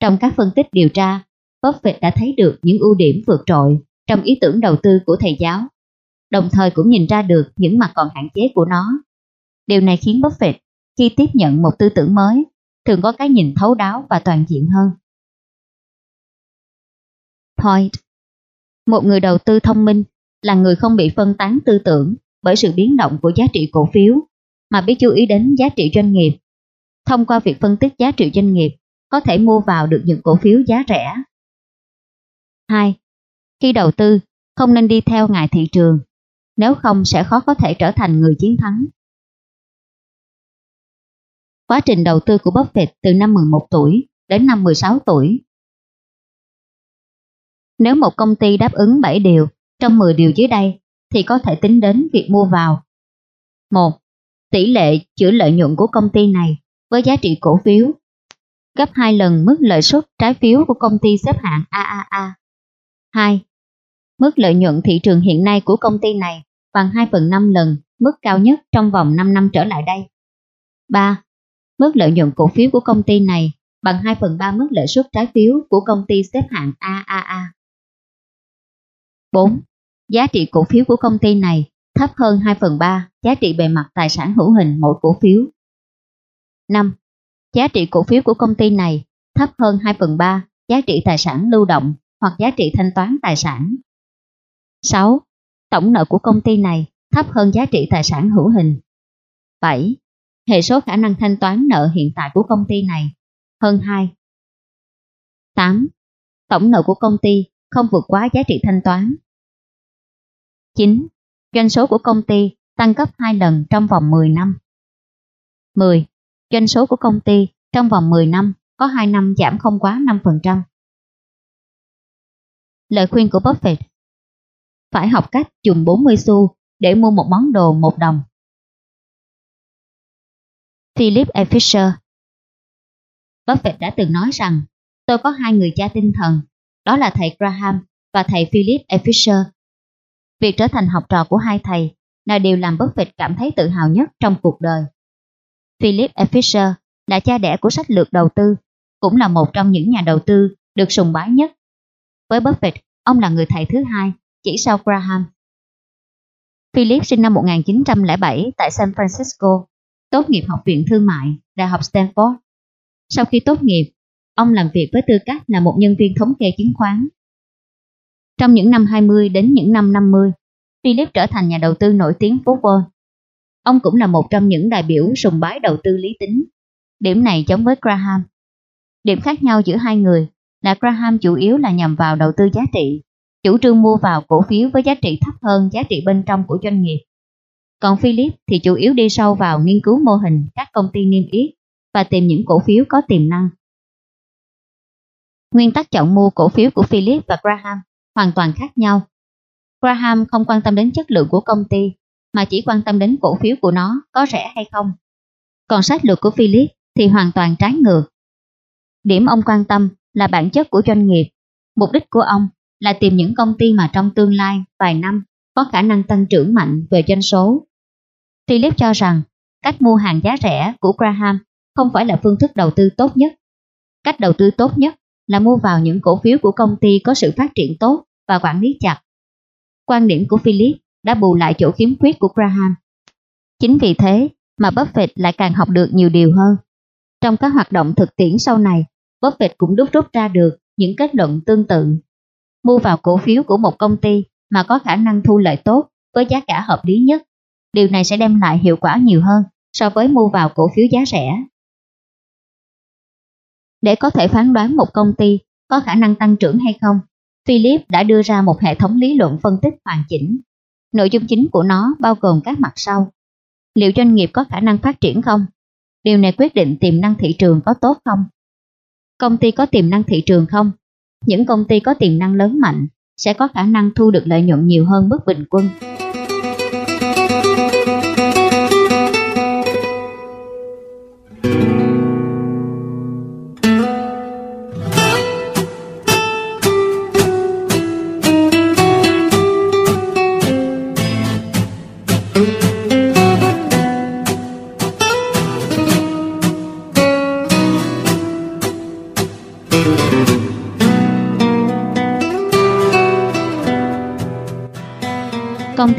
Trong các phân tích điều tra, Buffett đã thấy được những ưu điểm vượt trội trong ý tưởng đầu tư của thầy giáo, đồng thời cũng nhìn ra được những mặt còn hạn chế của nó. Điều này khiến Buffett khi tiếp nhận một tư tưởng mới thường có cái nhìn thấu đáo và toàn diện hơn. Point Một người đầu tư thông minh là người không bị phân tán tư tưởng bởi sự biến động của giá trị cổ phiếu, mà biết chú ý đến giá trị doanh nghiệp. Thông qua việc phân tích giá trị doanh nghiệp, có thể mua vào được những cổ phiếu giá rẻ. 2. Khi đầu tư, không nên đi theo ngài thị trường, nếu không sẽ khó có thể trở thành người chiến thắng. Quá trình đầu tư của Buffett từ năm 11 tuổi đến năm 16 tuổi. Nếu một công ty đáp ứng 7 điều trong 10 điều dưới đây thì có thể tính đến việc mua vào. 1. Tỷ lệ chữa lợi nhuận của công ty này với giá trị cổ phiếu gấp 2 lần mức lợi suất trái phiếu của công ty xếp hạng AAA. 2. Mức lợi nhuận thị trường hiện nay của công ty này bằng 2 phần 5 lần, mức cao nhất trong vòng 5 năm trở lại đây. 3. Mức lợi nhuận cổ phiếu của công ty này bằng 2 phần 3 mức lợi suất trái phiếu của công ty xếp hạng AAA. 4. Giá trị cổ phiếu của công ty này thấp hơn 2 phần 3 giá trị bề mặt tài sản hữu hình mỗi cổ phiếu. 5. Giá trị cổ phiếu của công ty này thấp hơn 2 phần 3 giá trị tài sản lưu động hoặc giá trị thanh toán tài sản. 6. Tổng nợ của công ty này thấp hơn giá trị tài sản hữu hình. 7. Hệ số khả năng thanh toán nợ hiện tại của công ty này hơn 2. 8. Tổng nợ của công ty không vượt quá giá trị thanh toán. 9. Doanh số của công ty tăng gấp 2 lần trong vòng 10 năm. 10. Doanh số của công ty trong vòng 10 năm có 2 năm giảm không quá 5%. Lời khuyên của Buffett phải học cách dùng 40 xu để mua một món đồ một đồng. Philip E. Fisher Buffett đã từng nói rằng tôi có hai người cha tinh thần, đó là thầy Graham và thầy Philip E. Fisher. Việc trở thành học trò của hai thầy là điều làm Buffett cảm thấy tự hào nhất trong cuộc đời. Philip E. Fisher là cha đẻ của sách lược đầu tư, cũng là một trong những nhà đầu tư được sùng bái nhất. Với Buffett, ông là người thầy thứ hai, chỉ sau Graham. Philip sinh năm 1907 tại San Francisco, tốt nghiệp học viện thương mại, Đại học Stanford. Sau khi tốt nghiệp, ông làm việc với tư cách là một nhân viên thống kê chứng khoán. Trong những năm 20 đến những năm 50, Philip trở thành nhà đầu tư nổi tiếng phố Wall. Ông cũng là một trong những đại biểu sùng bái đầu tư lý tính. Điểm này giống với Graham. Điểm khác nhau giữa hai người là Graham chủ yếu là nhằm vào đầu tư giá trị, chủ trương mua vào cổ phiếu với giá trị thấp hơn giá trị bên trong của doanh nghiệp. Còn Philip thì chủ yếu đi sâu vào nghiên cứu mô hình các công ty niêm yết và tìm những cổ phiếu có tiềm năng. Nguyên tắc chọn mua cổ phiếu của Philip và Graham hoàn toàn khác nhau. Graham không quan tâm đến chất lượng của công ty, mà chỉ quan tâm đến cổ phiếu của nó có rẻ hay không. Còn sách lược của Philip thì hoàn toàn trái ngược. Điểm ông quan tâm là bản chất của doanh nghiệp. Mục đích của ông là tìm những công ty mà trong tương lai, vài năm, có khả năng tăng trưởng mạnh về doanh số. Philip cho rằng cách mua hàng giá rẻ của Graham không phải là phương thức đầu tư tốt nhất. Cách đầu tư tốt nhất là mua vào những cổ phiếu của công ty có sự phát triển tốt và quản lý chặt. Quan điểm của Philip đã bù lại chỗ khiếm khuyết của Graham. Chính vì thế mà Buffett lại càng học được nhiều điều hơn. Trong các hoạt động thực tiễn sau này, Buffett cũng đúc rút ra được những kết luận tương tự. Mua vào cổ phiếu của một công ty mà có khả năng thu lợi tốt với giá cả hợp lý nhất. Điều này sẽ đem lại hiệu quả nhiều hơn so với mua vào cổ phiếu giá rẻ. Để có thể phán đoán một công ty có khả năng tăng trưởng hay không, Philip đã đưa ra một hệ thống lý luận phân tích hoàn chỉnh. Nội dung chính của nó bao gồm các mặt sau. Liệu doanh nghiệp có khả năng phát triển không? Điều này quyết định tiềm năng thị trường có tốt không? Công ty có tiềm năng thị trường không? Những công ty có tiềm năng lớn mạnh sẽ có khả năng thu được lợi nhuận nhiều hơn mức bình quân.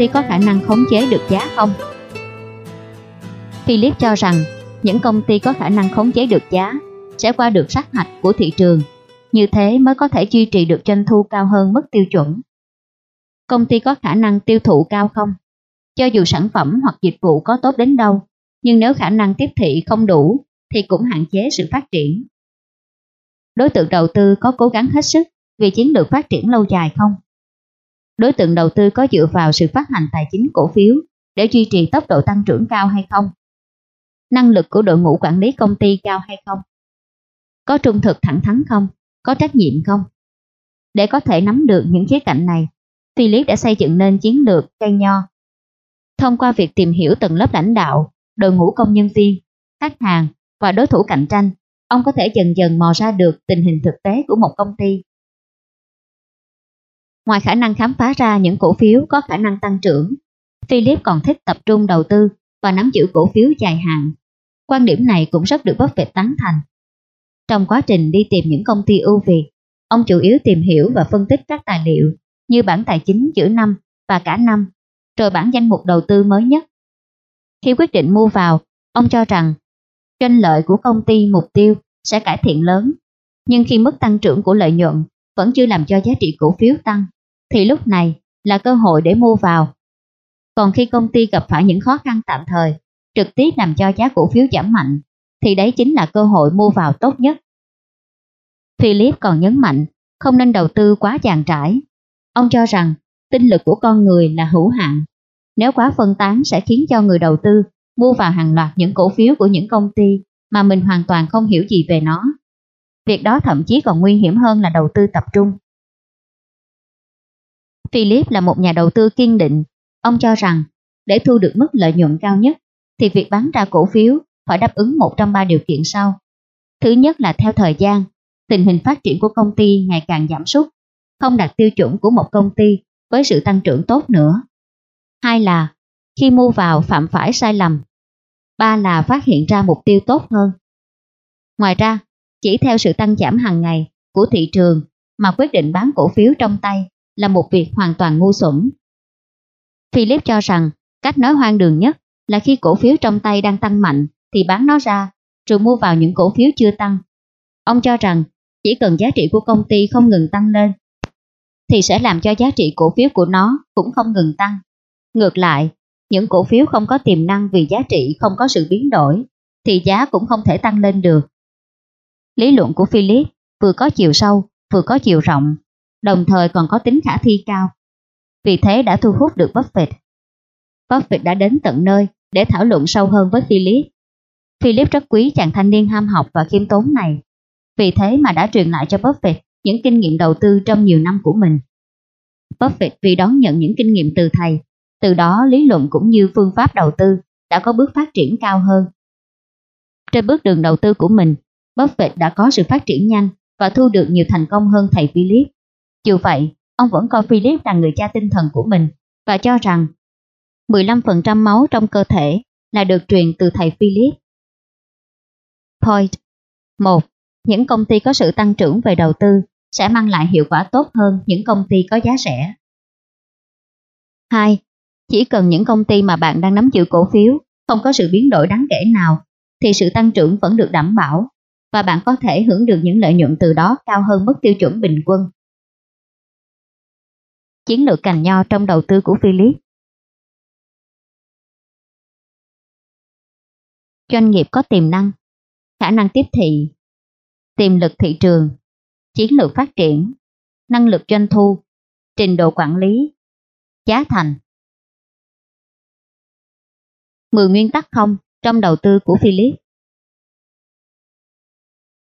Ty có khả năng khống chế được giá không? Philip cho rằng những công ty có khả năng khống chế được giá sẽ qua được sát hạch của thị trường, như thế mới có thể duy trì được doanh thu cao hơn mức tiêu chuẩn. Công ty có khả năng tiêu thụ cao không? Cho dù sản phẩm hoặc dịch vụ có tốt đến đâu, nhưng nếu khả năng tiếp thị không đủ thì cũng hạn chế sự phát triển. Đối tượng đầu tư có cố gắng hết sức vì chiến lược phát triển lâu dài không? Đối tượng đầu tư có dựa vào sự phát hành tài chính cổ phiếu để duy trì tốc độ tăng trưởng cao hay không? Năng lực của đội ngũ quản lý công ty cao hay không? Có trung thực thẳng thắn không? Có trách nhiệm không? Để có thể nắm được những khía cạnh này, Philip đã xây dựng nên chiến lược cây nho. Thông qua việc tìm hiểu từng lớp lãnh đạo, đội ngũ công nhân viên, khách hàng và đối thủ cạnh tranh, ông có thể dần dần mò ra được tình hình thực tế của một công ty Ngoài khả năng khám phá ra những cổ phiếu có khả năng tăng trưởng, Philip còn thích tập trung đầu tư và nắm giữ cổ phiếu dài hạn. Quan điểm này cũng rất được Buffett tán thành. Trong quá trình đi tìm những công ty ưu việt, ông chủ yếu tìm hiểu và phân tích các tài liệu như bản tài chính giữa năm và cả năm, rồi bản danh mục đầu tư mới nhất. Khi quyết định mua vào, ông cho rằng doanh lợi của công ty mục tiêu sẽ cải thiện lớn, nhưng khi mức tăng trưởng của lợi nhuận vẫn chưa làm cho giá trị cổ phiếu tăng, thì lúc này là cơ hội để mua vào. Còn khi công ty gặp phải những khó khăn tạm thời, trực tiếp làm cho giá cổ phiếu giảm mạnh, thì đấy chính là cơ hội mua vào tốt nhất. Philip còn nhấn mạnh, không nên đầu tư quá dàn trải. Ông cho rằng, tinh lực của con người là hữu hạn. Nếu quá phân tán sẽ khiến cho người đầu tư mua vào hàng loạt những cổ phiếu của những công ty mà mình hoàn toàn không hiểu gì về nó. Việc đó thậm chí còn nguy hiểm hơn là đầu tư tập trung. Philip là một nhà đầu tư kiên định. Ông cho rằng, để thu được mức lợi nhuận cao nhất, thì việc bán ra cổ phiếu phải đáp ứng một trong ba điều kiện sau. Thứ nhất là theo thời gian, tình hình phát triển của công ty ngày càng giảm sút, không đạt tiêu chuẩn của một công ty với sự tăng trưởng tốt nữa. Hai là khi mua vào phạm phải sai lầm. Ba là phát hiện ra mục tiêu tốt hơn. Ngoài ra, chỉ theo sự tăng giảm hàng ngày của thị trường mà quyết định bán cổ phiếu trong tay là một việc hoàn toàn ngu xuẩn. Philip cho rằng cách nói hoang đường nhất là khi cổ phiếu trong tay đang tăng mạnh thì bán nó ra rồi mua vào những cổ phiếu chưa tăng. Ông cho rằng chỉ cần giá trị của công ty không ngừng tăng lên thì sẽ làm cho giá trị cổ phiếu của nó cũng không ngừng tăng. Ngược lại, những cổ phiếu không có tiềm năng vì giá trị không có sự biến đổi thì giá cũng không thể tăng lên được. Lý luận của Philip vừa có chiều sâu, vừa có chiều rộng, đồng thời còn có tính khả thi cao. Vì thế đã thu hút được Buffett. Buffett đã đến tận nơi để thảo luận sâu hơn với Philip. Philip rất quý chàng thanh niên ham học và khiêm tốn này. Vì thế mà đã truyền lại cho Buffett những kinh nghiệm đầu tư trong nhiều năm của mình. Buffett vì đón nhận những kinh nghiệm từ thầy, từ đó lý luận cũng như phương pháp đầu tư đã có bước phát triển cao hơn. Trên bước đường đầu tư của mình, Buffett đã có sự phát triển nhanh và thu được nhiều thành công hơn thầy Philip. Dù vậy, ông vẫn coi Philip là người cha tinh thần của mình và cho rằng 15% máu trong cơ thể là được truyền từ thầy Philip. Point 1. Những công ty có sự tăng trưởng về đầu tư sẽ mang lại hiệu quả tốt hơn những công ty có giá rẻ. 2. Chỉ cần những công ty mà bạn đang nắm giữ cổ phiếu không có sự biến đổi đáng kể nào thì sự tăng trưởng vẫn được đảm bảo và bạn có thể hưởng được những lợi nhuận từ đó cao hơn mức tiêu chuẩn bình quân. Chiến lược cành nho trong đầu tư của Philip Doanh nghiệp có tiềm năng, khả năng tiếp thị, tiềm lực thị trường, chiến lược phát triển, năng lực doanh thu, trình độ quản lý, giá thành. 10 nguyên tắc không trong đầu tư của Philip.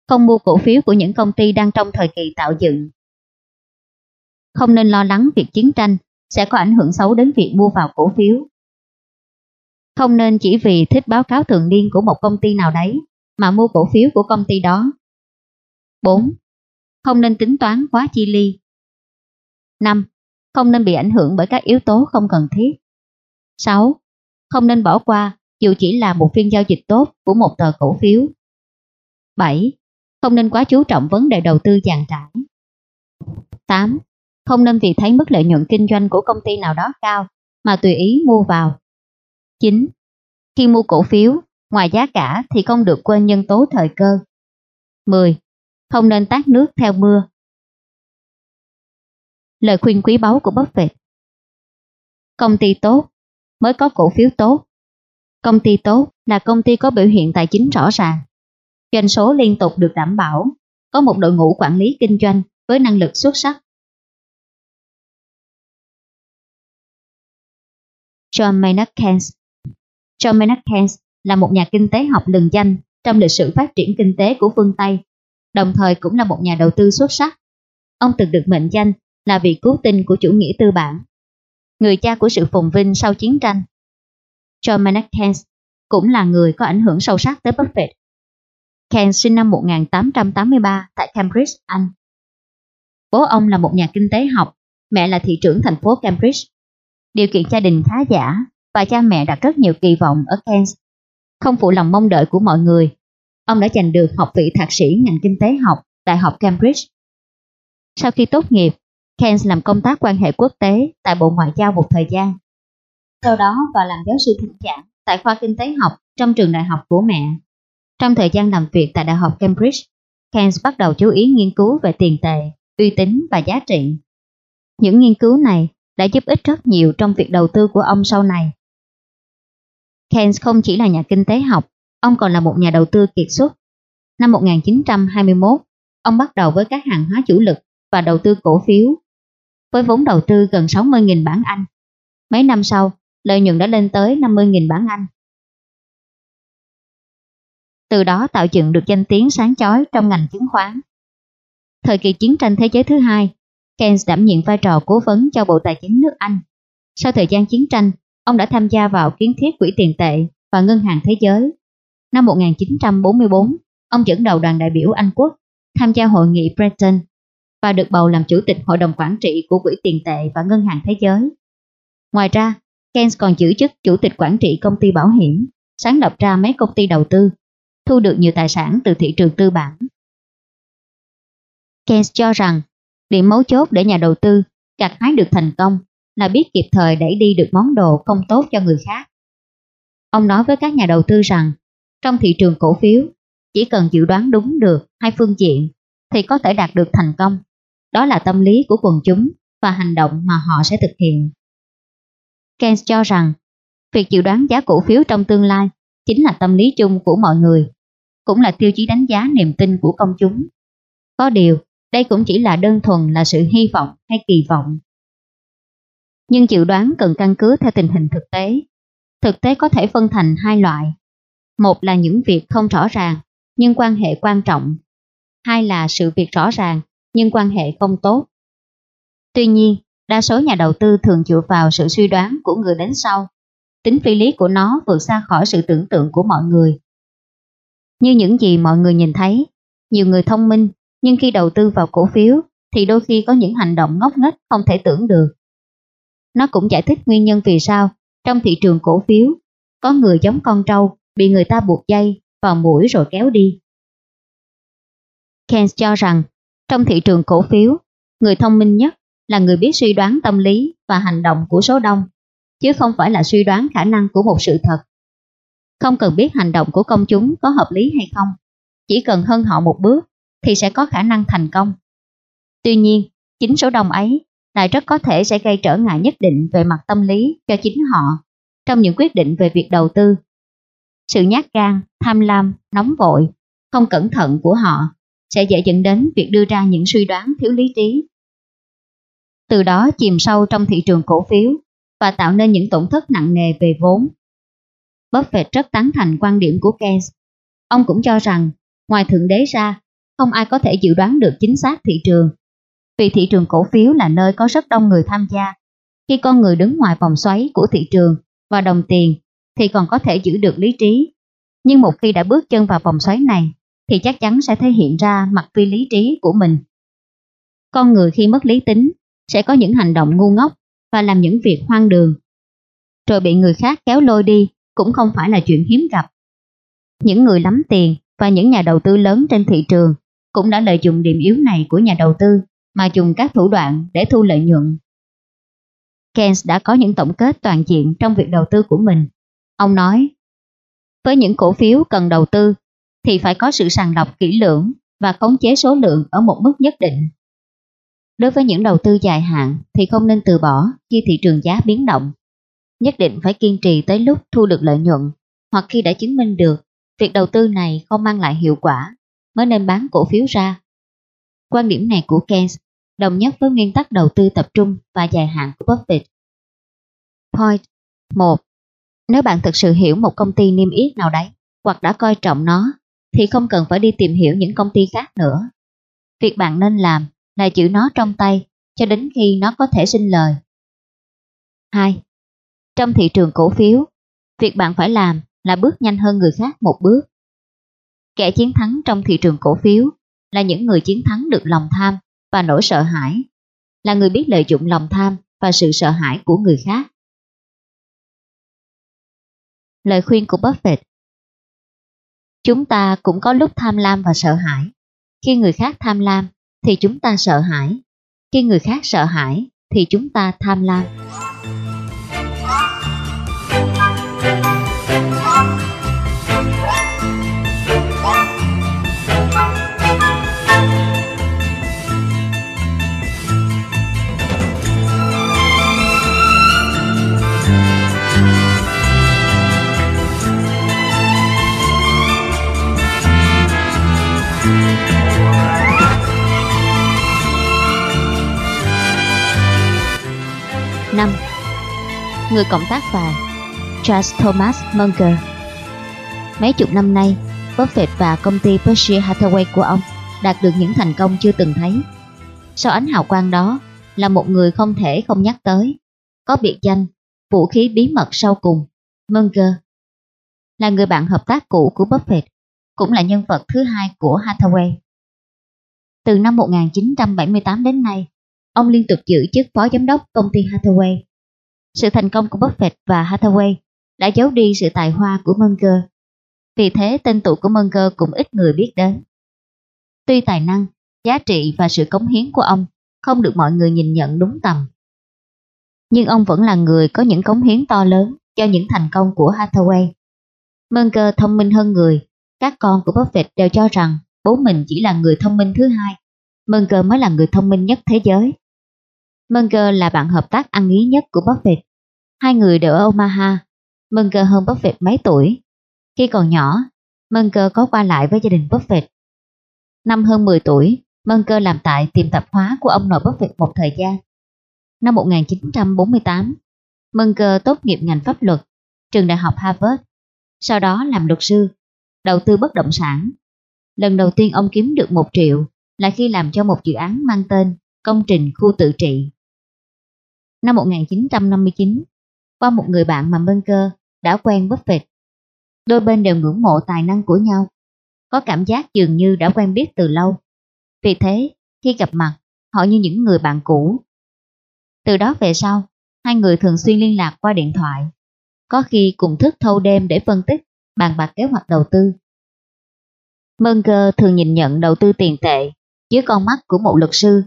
Không mua cổ phiếu của những công ty đang trong thời kỳ tạo dựng. Không nên lo lắng việc chiến tranh sẽ có ảnh hưởng xấu đến việc mua vào cổ phiếu. Không nên chỉ vì thích báo cáo thường niên của một công ty nào đấy mà mua cổ phiếu của công ty đó. 4. Không nên tính toán quá chi ly. 5. Không nên bị ảnh hưởng bởi các yếu tố không cần thiết. 6. Không nên bỏ qua dù chỉ là một phiên giao dịch tốt của một tờ cổ phiếu. 7. Không nên quá chú trọng vấn đề đầu tư dàn trải. 8. Không nên vì thấy mức lợi nhuận kinh doanh của công ty nào đó cao mà tùy ý mua vào. 9. Khi mua cổ phiếu, ngoài giá cả thì không được quên nhân tố thời cơ. 10. Không nên tát nước theo mưa. Lời khuyên quý báu của Buffett Công ty tốt mới có cổ phiếu tốt. Công ty tốt là công ty có biểu hiện tài chính rõ ràng. Doanh số liên tục được đảm bảo, có một đội ngũ quản lý kinh doanh với năng lực xuất sắc. John Maynard Keynes John Maynard Keynes là một nhà kinh tế học lừng danh trong lịch sử phát triển kinh tế của phương Tây, đồng thời cũng là một nhà đầu tư xuất sắc. Ông từng được mệnh danh là vị cứu tinh của chủ nghĩa tư bản, người cha của sự phồn vinh sau chiến tranh. John Maynard Keynes cũng là người có ảnh hưởng sâu sắc tới Buffett. Keynes sinh năm 1883 tại Cambridge, Anh. Bố ông là một nhà kinh tế học, mẹ là thị trưởng thành phố Cambridge. Điều kiện gia đình khá giả và cha mẹ đặt rất nhiều kỳ vọng ở Keynes. Không phụ lòng mong đợi của mọi người, ông đã giành được học vị thạc sĩ ngành kinh tế học Đại học Cambridge. Sau khi tốt nghiệp, Keynes làm công tác quan hệ quốc tế tại Bộ Ngoại giao một thời gian. Sau đó vào làm giáo sư thỉnh giảng tại khoa kinh tế học trong trường đại học của mẹ. Trong thời gian làm việc tại Đại học Cambridge, Keynes bắt đầu chú ý nghiên cứu về tiền tệ, uy tín và giá trị. Những nghiên cứu này đã giúp ích rất nhiều trong việc đầu tư của ông sau này. Keynes không chỉ là nhà kinh tế học, ông còn là một nhà đầu tư kiệt xuất. Năm 1921, ông bắt đầu với các hàng hóa chủ lực và đầu tư cổ phiếu. Với vốn đầu tư gần 60.000 bảng Anh. Mấy năm sau, lợi nhuận đã lên tới 50.000 bảng Anh. Từ đó tạo dựng được danh tiếng sáng chói trong ngành chứng khoán. Thời kỳ chiến tranh thế giới thứ hai, Keynes đảm nhiệm vai trò cố vấn cho Bộ Tài chính nước Anh. Sau thời gian chiến tranh, ông đã tham gia vào kiến thiết quỹ tiền tệ và ngân hàng thế giới. Năm 1944, ông dẫn đầu đoàn đại biểu Anh quốc tham gia hội nghị Bretton và được bầu làm chủ tịch hội đồng quản trị của quỹ tiền tệ và ngân hàng thế giới. Ngoài ra, Keynes còn giữ chức chủ tịch quản trị công ty bảo hiểm, sáng lập ra mấy công ty đầu tư, thu được nhiều tài sản từ thị trường tư bản. Keynes cho rằng điểm mấu chốt để nhà đầu tư gặt hái được thành công là biết kịp thời đẩy đi được món đồ không tốt cho người khác. Ông nói với các nhà đầu tư rằng trong thị trường cổ phiếu chỉ cần dự đoán đúng được hai phương diện thì có thể đạt được thành công. Đó là tâm lý của quần chúng và hành động mà họ sẽ thực hiện. Keynes cho rằng việc dự đoán giá cổ phiếu trong tương lai chính là tâm lý chung của mọi người, cũng là tiêu chí đánh giá niềm tin của công chúng. Có điều, đây cũng chỉ là đơn thuần là sự hy vọng hay kỳ vọng. Nhưng dự đoán cần căn cứ theo tình hình thực tế. Thực tế có thể phân thành hai loại. Một là những việc không rõ ràng, nhưng quan hệ quan trọng. Hai là sự việc rõ ràng, nhưng quan hệ không tốt. Tuy nhiên, đa số nhà đầu tư thường dựa vào sự suy đoán của người đến sau. Tính phi lý của nó vượt xa khỏi sự tưởng tượng của mọi người. Như những gì mọi người nhìn thấy, nhiều người thông minh, nhưng khi đầu tư vào cổ phiếu thì đôi khi có những hành động ngốc nghếch không thể tưởng được. Nó cũng giải thích nguyên nhân vì sao trong thị trường cổ phiếu có người giống con trâu bị người ta buộc dây vào mũi rồi kéo đi. Keynes cho rằng trong thị trường cổ phiếu, người thông minh nhất là người biết suy đoán tâm lý và hành động của số đông, chứ không phải là suy đoán khả năng của một sự thật. Không cần biết hành động của công chúng có hợp lý hay không, chỉ cần hơn họ một bước thì sẽ có khả năng thành công. Tuy nhiên, chính số đông ấy lại rất có thể sẽ gây trở ngại nhất định về mặt tâm lý cho chính họ trong những quyết định về việc đầu tư. Sự nhát gan, tham lam, nóng vội, không cẩn thận của họ sẽ dễ dẫn đến việc đưa ra những suy đoán thiếu lý trí. Từ đó chìm sâu trong thị trường cổ phiếu và tạo nên những tổn thất nặng nề về vốn. Buffett rất tán thành quan điểm của Keynes. Ông cũng cho rằng, ngoài Thượng Đế ra, không ai có thể dự đoán được chính xác thị trường. Vì thị trường cổ phiếu là nơi có rất đông người tham gia. Khi con người đứng ngoài vòng xoáy của thị trường và đồng tiền thì còn có thể giữ được lý trí. Nhưng một khi đã bước chân vào vòng xoáy này thì chắc chắn sẽ thể hiện ra mặt phi lý trí của mình. Con người khi mất lý tính sẽ có những hành động ngu ngốc và làm những việc hoang đường. Rồi bị người khác kéo lôi đi cũng không phải là chuyện hiếm gặp. Những người lắm tiền và những nhà đầu tư lớn trên thị trường cũng đã lợi dụng điểm yếu này của nhà đầu tư mà dùng các thủ đoạn để thu lợi nhuận. Keynes đã có những tổng kết toàn diện trong việc đầu tư của mình. Ông nói, với những cổ phiếu cần đầu tư thì phải có sự sàng lọc kỹ lưỡng và khống chế số lượng ở một mức nhất định. Đối với những đầu tư dài hạn thì không nên từ bỏ khi thị trường giá biến động. Nhất định phải kiên trì tới lúc thu được lợi nhuận hoặc khi đã chứng minh được việc đầu tư này không mang lại hiệu quả mới nên bán cổ phiếu ra. Quan điểm này của Keynes đồng nhất với nguyên tắc đầu tư tập trung và dài hạn của Buffett. Point 1. Nếu bạn thực sự hiểu một công ty niêm yết nào đấy hoặc đã coi trọng nó thì không cần phải đi tìm hiểu những công ty khác nữa. Việc bạn nên làm là giữ nó trong tay cho đến khi nó có thể sinh lời. 2. Trong thị trường cổ phiếu, việc bạn phải làm là bước nhanh hơn người khác một bước. Kẻ chiến thắng trong thị trường cổ phiếu là những người chiến thắng được lòng tham và nỗi sợ hãi, là người biết lợi dụng lòng tham và sự sợ hãi của người khác. Lời khuyên của Buffett Chúng ta cũng có lúc tham lam và sợ hãi. Khi người khác tham lam thì chúng ta sợ hãi. Khi người khác sợ hãi thì chúng ta tham lam. Người cộng tác và Charles Thomas Munger Mấy chục năm nay, Buffett và công ty Berkshire Hathaway của ông đạt được những thành công chưa từng thấy. Sau ánh hào quang đó là một người không thể không nhắc tới, có biệt danh, vũ khí bí mật sau cùng, Munger. Là người bạn hợp tác cũ của Buffett, cũng là nhân vật thứ hai của Hathaway. Từ năm 1978 đến nay, ông liên tục giữ chức phó giám đốc công ty Hathaway. Sự thành công của Buffett và Hathaway đã giấu đi sự tài hoa của Munger. Vì thế tên tuổi của Munger cũng ít người biết đến. Tuy tài năng, giá trị và sự cống hiến của ông không được mọi người nhìn nhận đúng tầm. Nhưng ông vẫn là người có những cống hiến to lớn cho những thành công của Hathaway. Munger thông minh hơn người, các con của Buffett đều cho rằng bố mình chỉ là người thông minh thứ hai. Munger mới là người thông minh nhất thế giới. Munger là bạn hợp tác ăn ý nhất của Buffett. Hai người đều ở Omaha. Munger hơn Buffett mấy tuổi. Khi còn nhỏ, Munger có qua lại với gia đình Buffett. Năm hơn 10 tuổi, Munger làm tại tiệm tạp hóa của ông nội Buffett một thời gian. Năm 1948, Munger tốt nghiệp ngành pháp luật, trường đại học Harvard. Sau đó làm luật sư, đầu tư bất động sản. Lần đầu tiên ông kiếm được một triệu là khi làm cho một dự án mang tên Công trình khu tự trị Năm 1959, qua một người bạn mà Bunker đã quen Buffett. Đôi bên đều ngưỡng mộ tài năng của nhau, có cảm giác dường như đã quen biết từ lâu. Vì thế, khi gặp mặt, họ như những người bạn cũ. Từ đó về sau, hai người thường xuyên liên lạc qua điện thoại, có khi cùng thức thâu đêm để phân tích, bàn bạc kế hoạch đầu tư. Munger thường nhìn nhận đầu tư tiền tệ dưới con mắt của một luật sư.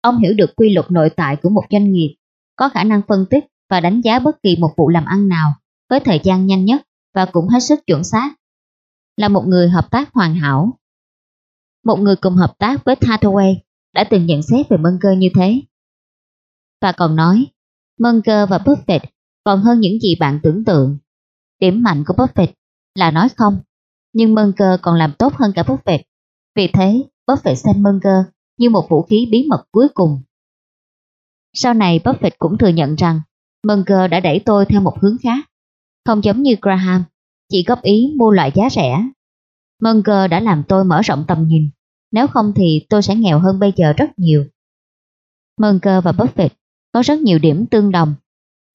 Ông hiểu được quy luật nội tại của một doanh nghiệp có khả năng phân tích và đánh giá bất kỳ một vụ làm ăn nào với thời gian nhanh nhất và cũng hết sức chuẩn xác. Là một người hợp tác hoàn hảo. Một người cùng hợp tác với Hathaway đã từng nhận xét về Munger như thế. Và còn nói, Munger và Buffett còn hơn những gì bạn tưởng tượng. Điểm mạnh của Buffett là nói không, nhưng Munger còn làm tốt hơn cả Buffett. Vì thế, Buffett xem Munger như một vũ khí bí mật cuối cùng sau này Buffett cũng thừa nhận rằng Munger đã đẩy tôi theo một hướng khác, không giống như Graham, chỉ góp ý mua loại giá rẻ. Munger đã làm tôi mở rộng tầm nhìn, nếu không thì tôi sẽ nghèo hơn bây giờ rất nhiều. Munger và Buffett có rất nhiều điểm tương đồng.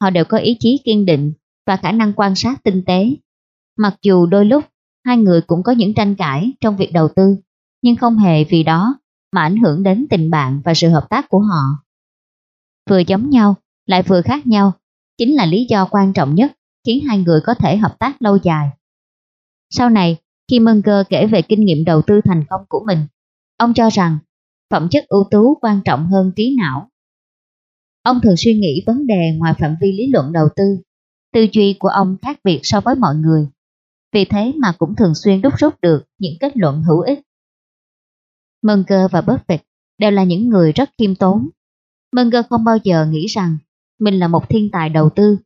Họ đều có ý chí kiên định và khả năng quan sát tinh tế. Mặc dù đôi lúc hai người cũng có những tranh cãi trong việc đầu tư, nhưng không hề vì đó mà ảnh hưởng đến tình bạn và sự hợp tác của họ. Vừa giống nhau, lại vừa khác nhau, chính là lý do quan trọng nhất khiến hai người có thể hợp tác lâu dài. Sau này, khi Munger kể về kinh nghiệm đầu tư thành công của mình, ông cho rằng phẩm chất ưu tú quan trọng hơn trí não. Ông thường suy nghĩ vấn đề ngoài phạm vi lý luận đầu tư. Tư duy của ông khác biệt so với mọi người. Vì thế mà cũng thường xuyên đúc rút được những kết luận hữu ích. Munger và Buffett đều là những người rất khiêm tốn. Munger không bao giờ nghĩ rằng mình là một thiên tài đầu tư.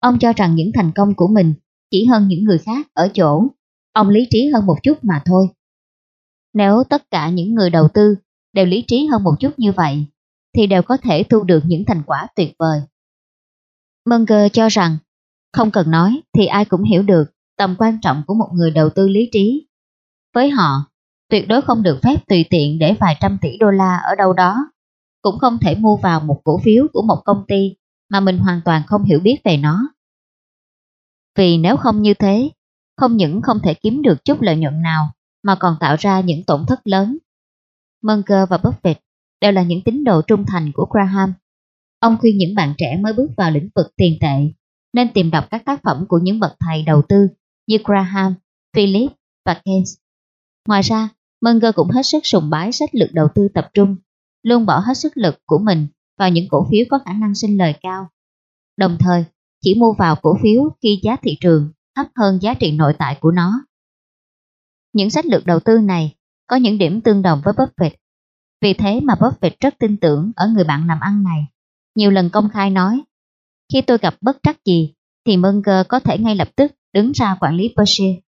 Ông cho rằng những thành công của mình chỉ hơn những người khác ở chỗ ông lý trí hơn một chút mà thôi. Nếu tất cả những người đầu tư đều lý trí hơn một chút như vậy, thì đều có thể thu được những thành quả tuyệt vời. Munger cho rằng, không cần nói thì ai cũng hiểu được tầm quan trọng của một người đầu tư lý trí. Với họ, tuyệt đối không được phép tùy tiện để vài trăm tỷ đô la ở đâu đó, cũng không thể mua vào một cổ phiếu của một công ty mà mình hoàn toàn không hiểu biết về nó. Vì nếu không như thế, không những không thể kiếm được chút lợi nhuận nào, mà còn tạo ra những tổn thất lớn. Munger và Buffett đều là những tín đồ trung thành của Graham. Ông khuyên những bạn trẻ mới bước vào lĩnh vực tiền tệ nên tìm đọc các tác phẩm của những bậc thầy đầu tư như Graham, Philip và Keynes. Ngoài ra, Munger cũng hết sức sùng bái sách lược đầu tư tập trung, luôn bỏ hết sức lực của mình vào những cổ phiếu có khả năng sinh lời cao. Đồng thời, chỉ mua vào cổ phiếu khi giá thị trường thấp hơn giá trị nội tại của nó. Những sách lược đầu tư này có những điểm tương đồng với Buffett. Vì thế mà Buffett rất tin tưởng ở người bạn làm ăn này. Nhiều lần công khai nói, khi tôi gặp bất trắc gì, thì Munger có thể ngay lập tức đứng ra quản lý Berkshire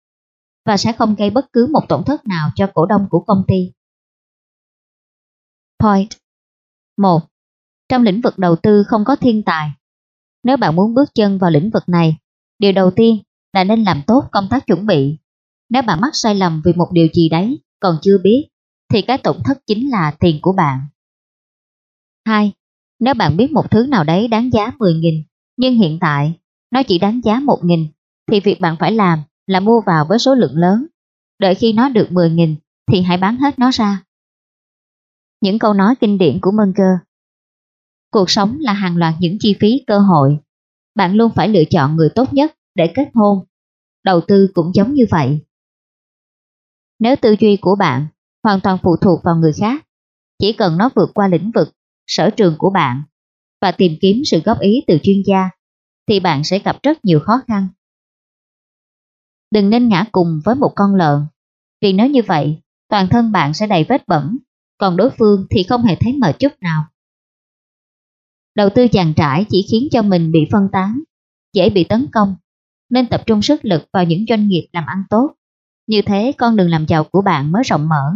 và sẽ không gây bất cứ một tổn thất nào cho cổ đông của công ty. Point 1. Trong lĩnh vực đầu tư không có thiên tài. Nếu bạn muốn bước chân vào lĩnh vực này, điều đầu tiên là nên làm tốt công tác chuẩn bị. Nếu bạn mắc sai lầm vì một điều gì đấy còn chưa biết, thì cái tổn thất chính là tiền của bạn. 2. Nếu bạn biết một thứ nào đấy đáng giá 10.000, nhưng hiện tại nó chỉ đáng giá 1.000, thì việc bạn phải làm là mua vào với số lượng lớn. Đợi khi nó được 10.000 thì hãy bán hết nó ra. Những câu nói kinh điển của Munger Cuộc sống là hàng loạt những chi phí cơ hội. Bạn luôn phải lựa chọn người tốt nhất để kết hôn. Đầu tư cũng giống như vậy. Nếu tư duy của bạn hoàn toàn phụ thuộc vào người khác, chỉ cần nó vượt qua lĩnh vực, sở trường của bạn và tìm kiếm sự góp ý từ chuyên gia, thì bạn sẽ gặp rất nhiều khó khăn. Đừng nên ngã cùng với một con lợn, vì nếu như vậy, toàn thân bạn sẽ đầy vết bẩn, còn đối phương thì không hề thấy mệt chút nào. Đầu tư dàn trải chỉ khiến cho mình bị phân tán, dễ bị tấn công, nên tập trung sức lực vào những doanh nghiệp làm ăn tốt. Như thế con đường làm giàu của bạn mới rộng mở.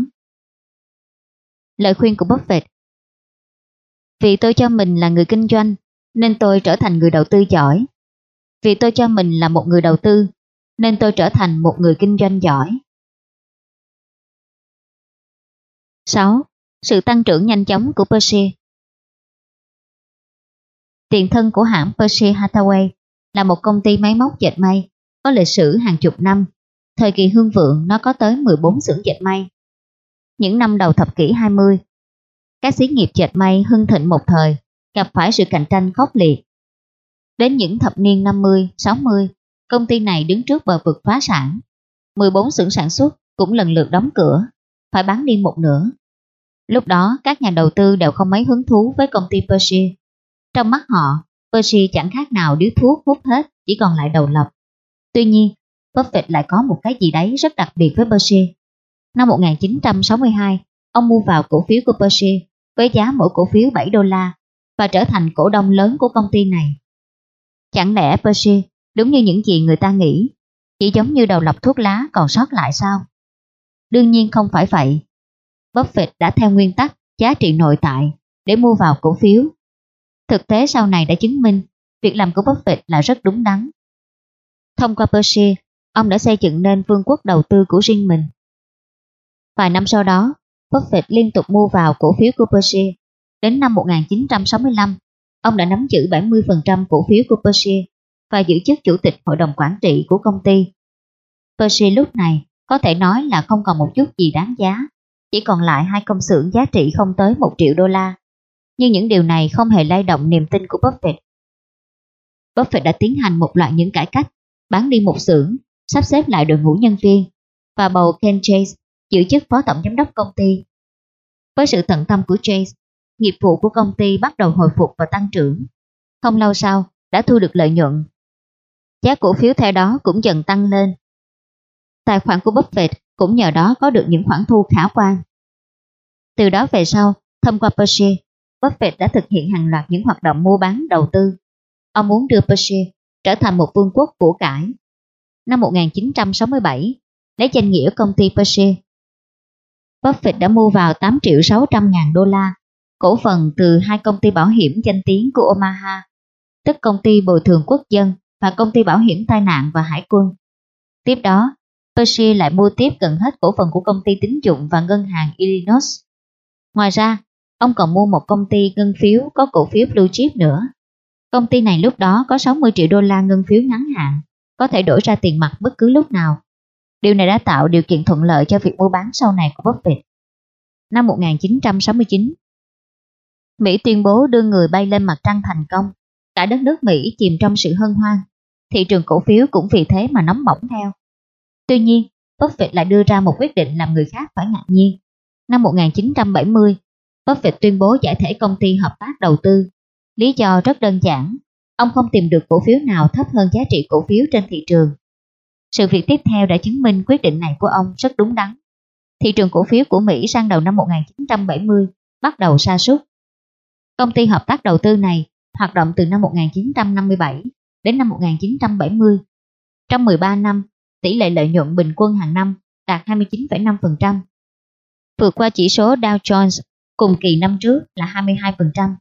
Lời khuyên của Buffett Vì tôi cho mình là người kinh doanh, nên tôi trở thành người đầu tư giỏi. Vì tôi cho mình là một người đầu tư, nên tôi trở thành một người kinh doanh giỏi. 6. Sự tăng trưởng nhanh chóng của Percy. Tiền thân của hãng Percy Hathaway là một công ty máy móc dệt may có lịch sử hàng chục năm. Thời kỳ hương vượng nó có tới 14 xưởng dệt may. Những năm đầu thập kỷ 20, các xí nghiệp dệt may hưng thịnh một thời gặp phải sự cạnh tranh khốc liệt. Đến những thập niên 50, 60, công ty này đứng trước bờ vực phá sản. 14 xưởng sản xuất cũng lần lượt đóng cửa, phải bán đi một nửa. Lúc đó các nhà đầu tư đều không mấy hứng thú với công ty Pershing. Trong mắt họ, Percy chẳng khác nào điếu thuốc hút hết, chỉ còn lại đầu lập. Tuy nhiên, Buffett lại có một cái gì đấy rất đặc biệt với Percy. Năm 1962, ông mua vào cổ phiếu của Percy với giá mỗi cổ phiếu 7 đô la và trở thành cổ đông lớn của công ty này. Chẳng lẽ Percy đúng như những gì người ta nghĩ, chỉ giống như đầu lập thuốc lá còn sót lại sao? Đương nhiên không phải vậy. Buffett đã theo nguyên tắc giá trị nội tại để mua vào cổ phiếu Thực tế sau này đã chứng minh việc làm của Buffett là rất đúng đắn. Thông qua Berkshire, ông đã xây dựng nên vương quốc đầu tư của riêng mình. Vài năm sau đó, Buffett liên tục mua vào cổ phiếu của Berkshire. Đến năm 1965, ông đã nắm giữ 70% cổ phiếu của Berkshire và giữ chức chủ tịch hội đồng quản trị của công ty. Berkshire lúc này có thể nói là không còn một chút gì đáng giá, chỉ còn lại hai công xưởng giá trị không tới 1 triệu đô la. Nhưng những điều này không hề lay động niềm tin của Buffett. Buffett đã tiến hành một loạt những cải cách, bán đi một xưởng, sắp xếp lại đội ngũ nhân viên và bầu Ken Chase giữ chức phó tổng giám đốc công ty. Với sự tận tâm của Chase, nghiệp vụ của công ty bắt đầu hồi phục và tăng trưởng. Không lâu sau, đã thu được lợi nhuận. Giá cổ phiếu theo đó cũng dần tăng lên. Tài khoản của Buffett cũng nhờ đó có được những khoản thu khả quan. Từ đó về sau, thông qua Berkshire, Buffett đã thực hiện hàng loạt những hoạt động mua bán đầu tư. Ông muốn đưa Berkshire trở thành một vương quốc của cải. Năm 1967, lấy danh nghĩa công ty Berkshire, Buffett đã mua vào 8 triệu 600 ngàn đô la, cổ phần từ hai công ty bảo hiểm danh tiếng của Omaha, tức công ty bồi thường quốc dân và công ty bảo hiểm tai nạn và hải quân. Tiếp đó, Percy lại mua tiếp gần hết cổ phần của công ty tín dụng và ngân hàng Illinois. Ngoài ra, ông còn mua một công ty ngân phiếu có cổ phiếu blue chip nữa. Công ty này lúc đó có 60 triệu đô la ngân phiếu ngắn hạn, có thể đổi ra tiền mặt bất cứ lúc nào. Điều này đã tạo điều kiện thuận lợi cho việc mua bán sau này của Buffett. Năm 1969, Mỹ tuyên bố đưa người bay lên mặt trăng thành công. Cả đất nước Mỹ chìm trong sự hân hoan. Thị trường cổ phiếu cũng vì thế mà nóng bỏng theo. Tuy nhiên, Buffett lại đưa ra một quyết định làm người khác phải ngạc nhiên. Năm 1970, Buffett tuyên bố giải thể công ty hợp tác đầu tư. Lý do rất đơn giản, ông không tìm được cổ phiếu nào thấp hơn giá trị cổ phiếu trên thị trường. Sự việc tiếp theo đã chứng minh quyết định này của ông rất đúng đắn. Thị trường cổ phiếu của Mỹ sang đầu năm 1970 bắt đầu sa sút. Công ty hợp tác đầu tư này hoạt động từ năm 1957 đến năm 1970. Trong 13 năm, tỷ lệ lợi nhuận bình quân hàng năm đạt 29,5%, vượt qua chỉ số Dow Jones cùng kỳ năm trước là 22%.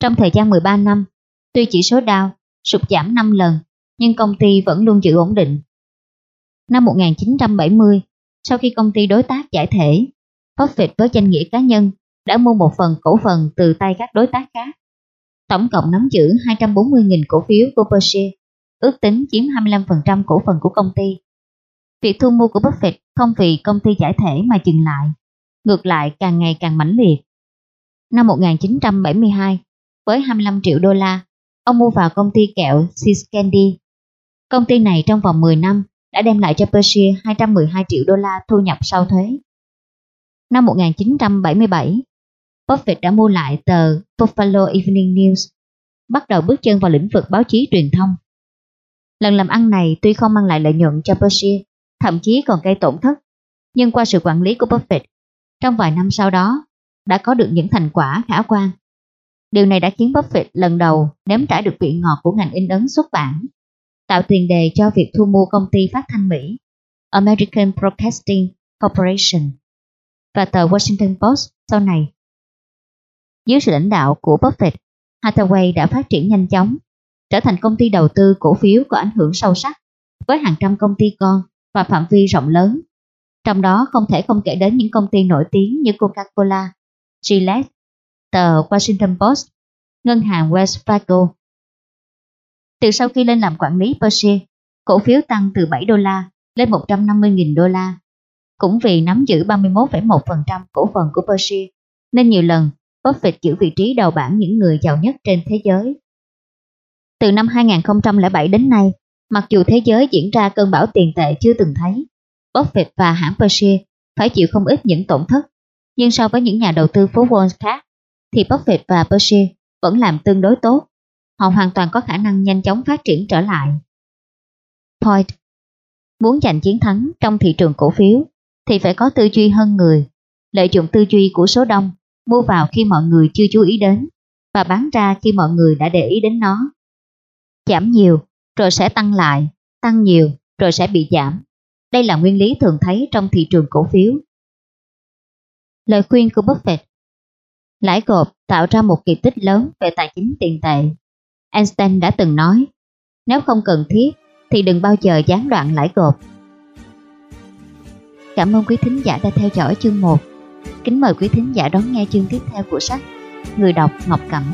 Trong thời gian 13 năm, tuy chỉ số Dow sụt giảm 5 lần, nhưng công ty vẫn luôn giữ ổn định. Năm 1970, sau khi công ty đối tác giải thể, Buffett với danh nghĩa cá nhân đã mua một phần cổ phần từ tay các đối tác khác. Tổng cộng nắm giữ 240.000 cổ phiếu của Berkshire, ước tính chiếm 25% cổ phần của công ty. Việc thu mua của Buffett không vì công ty giải thể mà dừng lại, ngược lại càng ngày càng mãnh liệt. Năm 1972, với 25 triệu đô la, ông mua vào công ty kẹo Siskendi. Công ty này trong vòng 10 năm đã đem lại cho Berkshire 212 triệu đô la thu nhập sau thuế. Năm 1977, Buffett đã mua lại tờ Buffalo Evening News, bắt đầu bước chân vào lĩnh vực báo chí truyền thông. Lần làm ăn này tuy không mang lại lợi nhuận cho Berkshire, thậm chí còn gây tổn thất, nhưng qua sự quản lý của Buffett, trong vài năm sau đó đã có được những thành quả khả quan. Điều này đã khiến Buffett lần đầu nếm trải được vị ngọt của ngành in ấn xuất bản, tạo tiền đề cho việc thu mua công ty phát thanh Mỹ American Broadcasting Corporation và tờ Washington Post sau này. Dưới sự lãnh đạo của Buffett, Hathaway đã phát triển nhanh chóng, trở thành công ty đầu tư cổ phiếu có ảnh hưởng sâu sắc với hàng trăm công ty con và phạm vi rộng lớn. Trong đó không thể không kể đến những công ty nổi tiếng như Coca-Cola, Gillette, tờ Washington Post, ngân hàng Wells Fargo. Từ sau khi lên làm quản lý Berkshire, cổ phiếu tăng từ 7 đô la lên 150.000 đô la. Cũng vì nắm giữ 31,1% cổ phần của Berkshire, nên nhiều lần Buffett giữ vị trí đầu bảng những người giàu nhất trên thế giới. Từ năm 2007 đến nay, mặc dù thế giới diễn ra cơn bão tiền tệ chưa từng thấy, Buffett và hãng Berkshire phải chịu không ít những tổn thất. Nhưng so với những nhà đầu tư phố Wall khác, thì Buffett và Berkshire vẫn làm tương đối tốt. Họ hoàn toàn có khả năng nhanh chóng phát triển trở lại. Point Muốn giành chiến thắng trong thị trường cổ phiếu thì phải có tư duy hơn người, lợi dụng tư duy của số đông, mua vào khi mọi người chưa chú ý đến và bán ra khi mọi người đã để ý đến nó. Giảm nhiều rồi sẽ tăng lại, tăng nhiều rồi sẽ bị giảm. Đây là nguyên lý thường thấy trong thị trường cổ phiếu. Lời khuyên của Buffett Lãi gộp tạo ra một kỳ tích lớn về tài chính tiền tệ. Einstein đã từng nói, nếu không cần thiết thì đừng bao giờ gián đoạn lãi gộp. Cảm ơn quý thính giả đã theo dõi chương 1. Kính mời quý thính giả đón nghe chương tiếp theo của sách Người đọc Ngọc Cẩm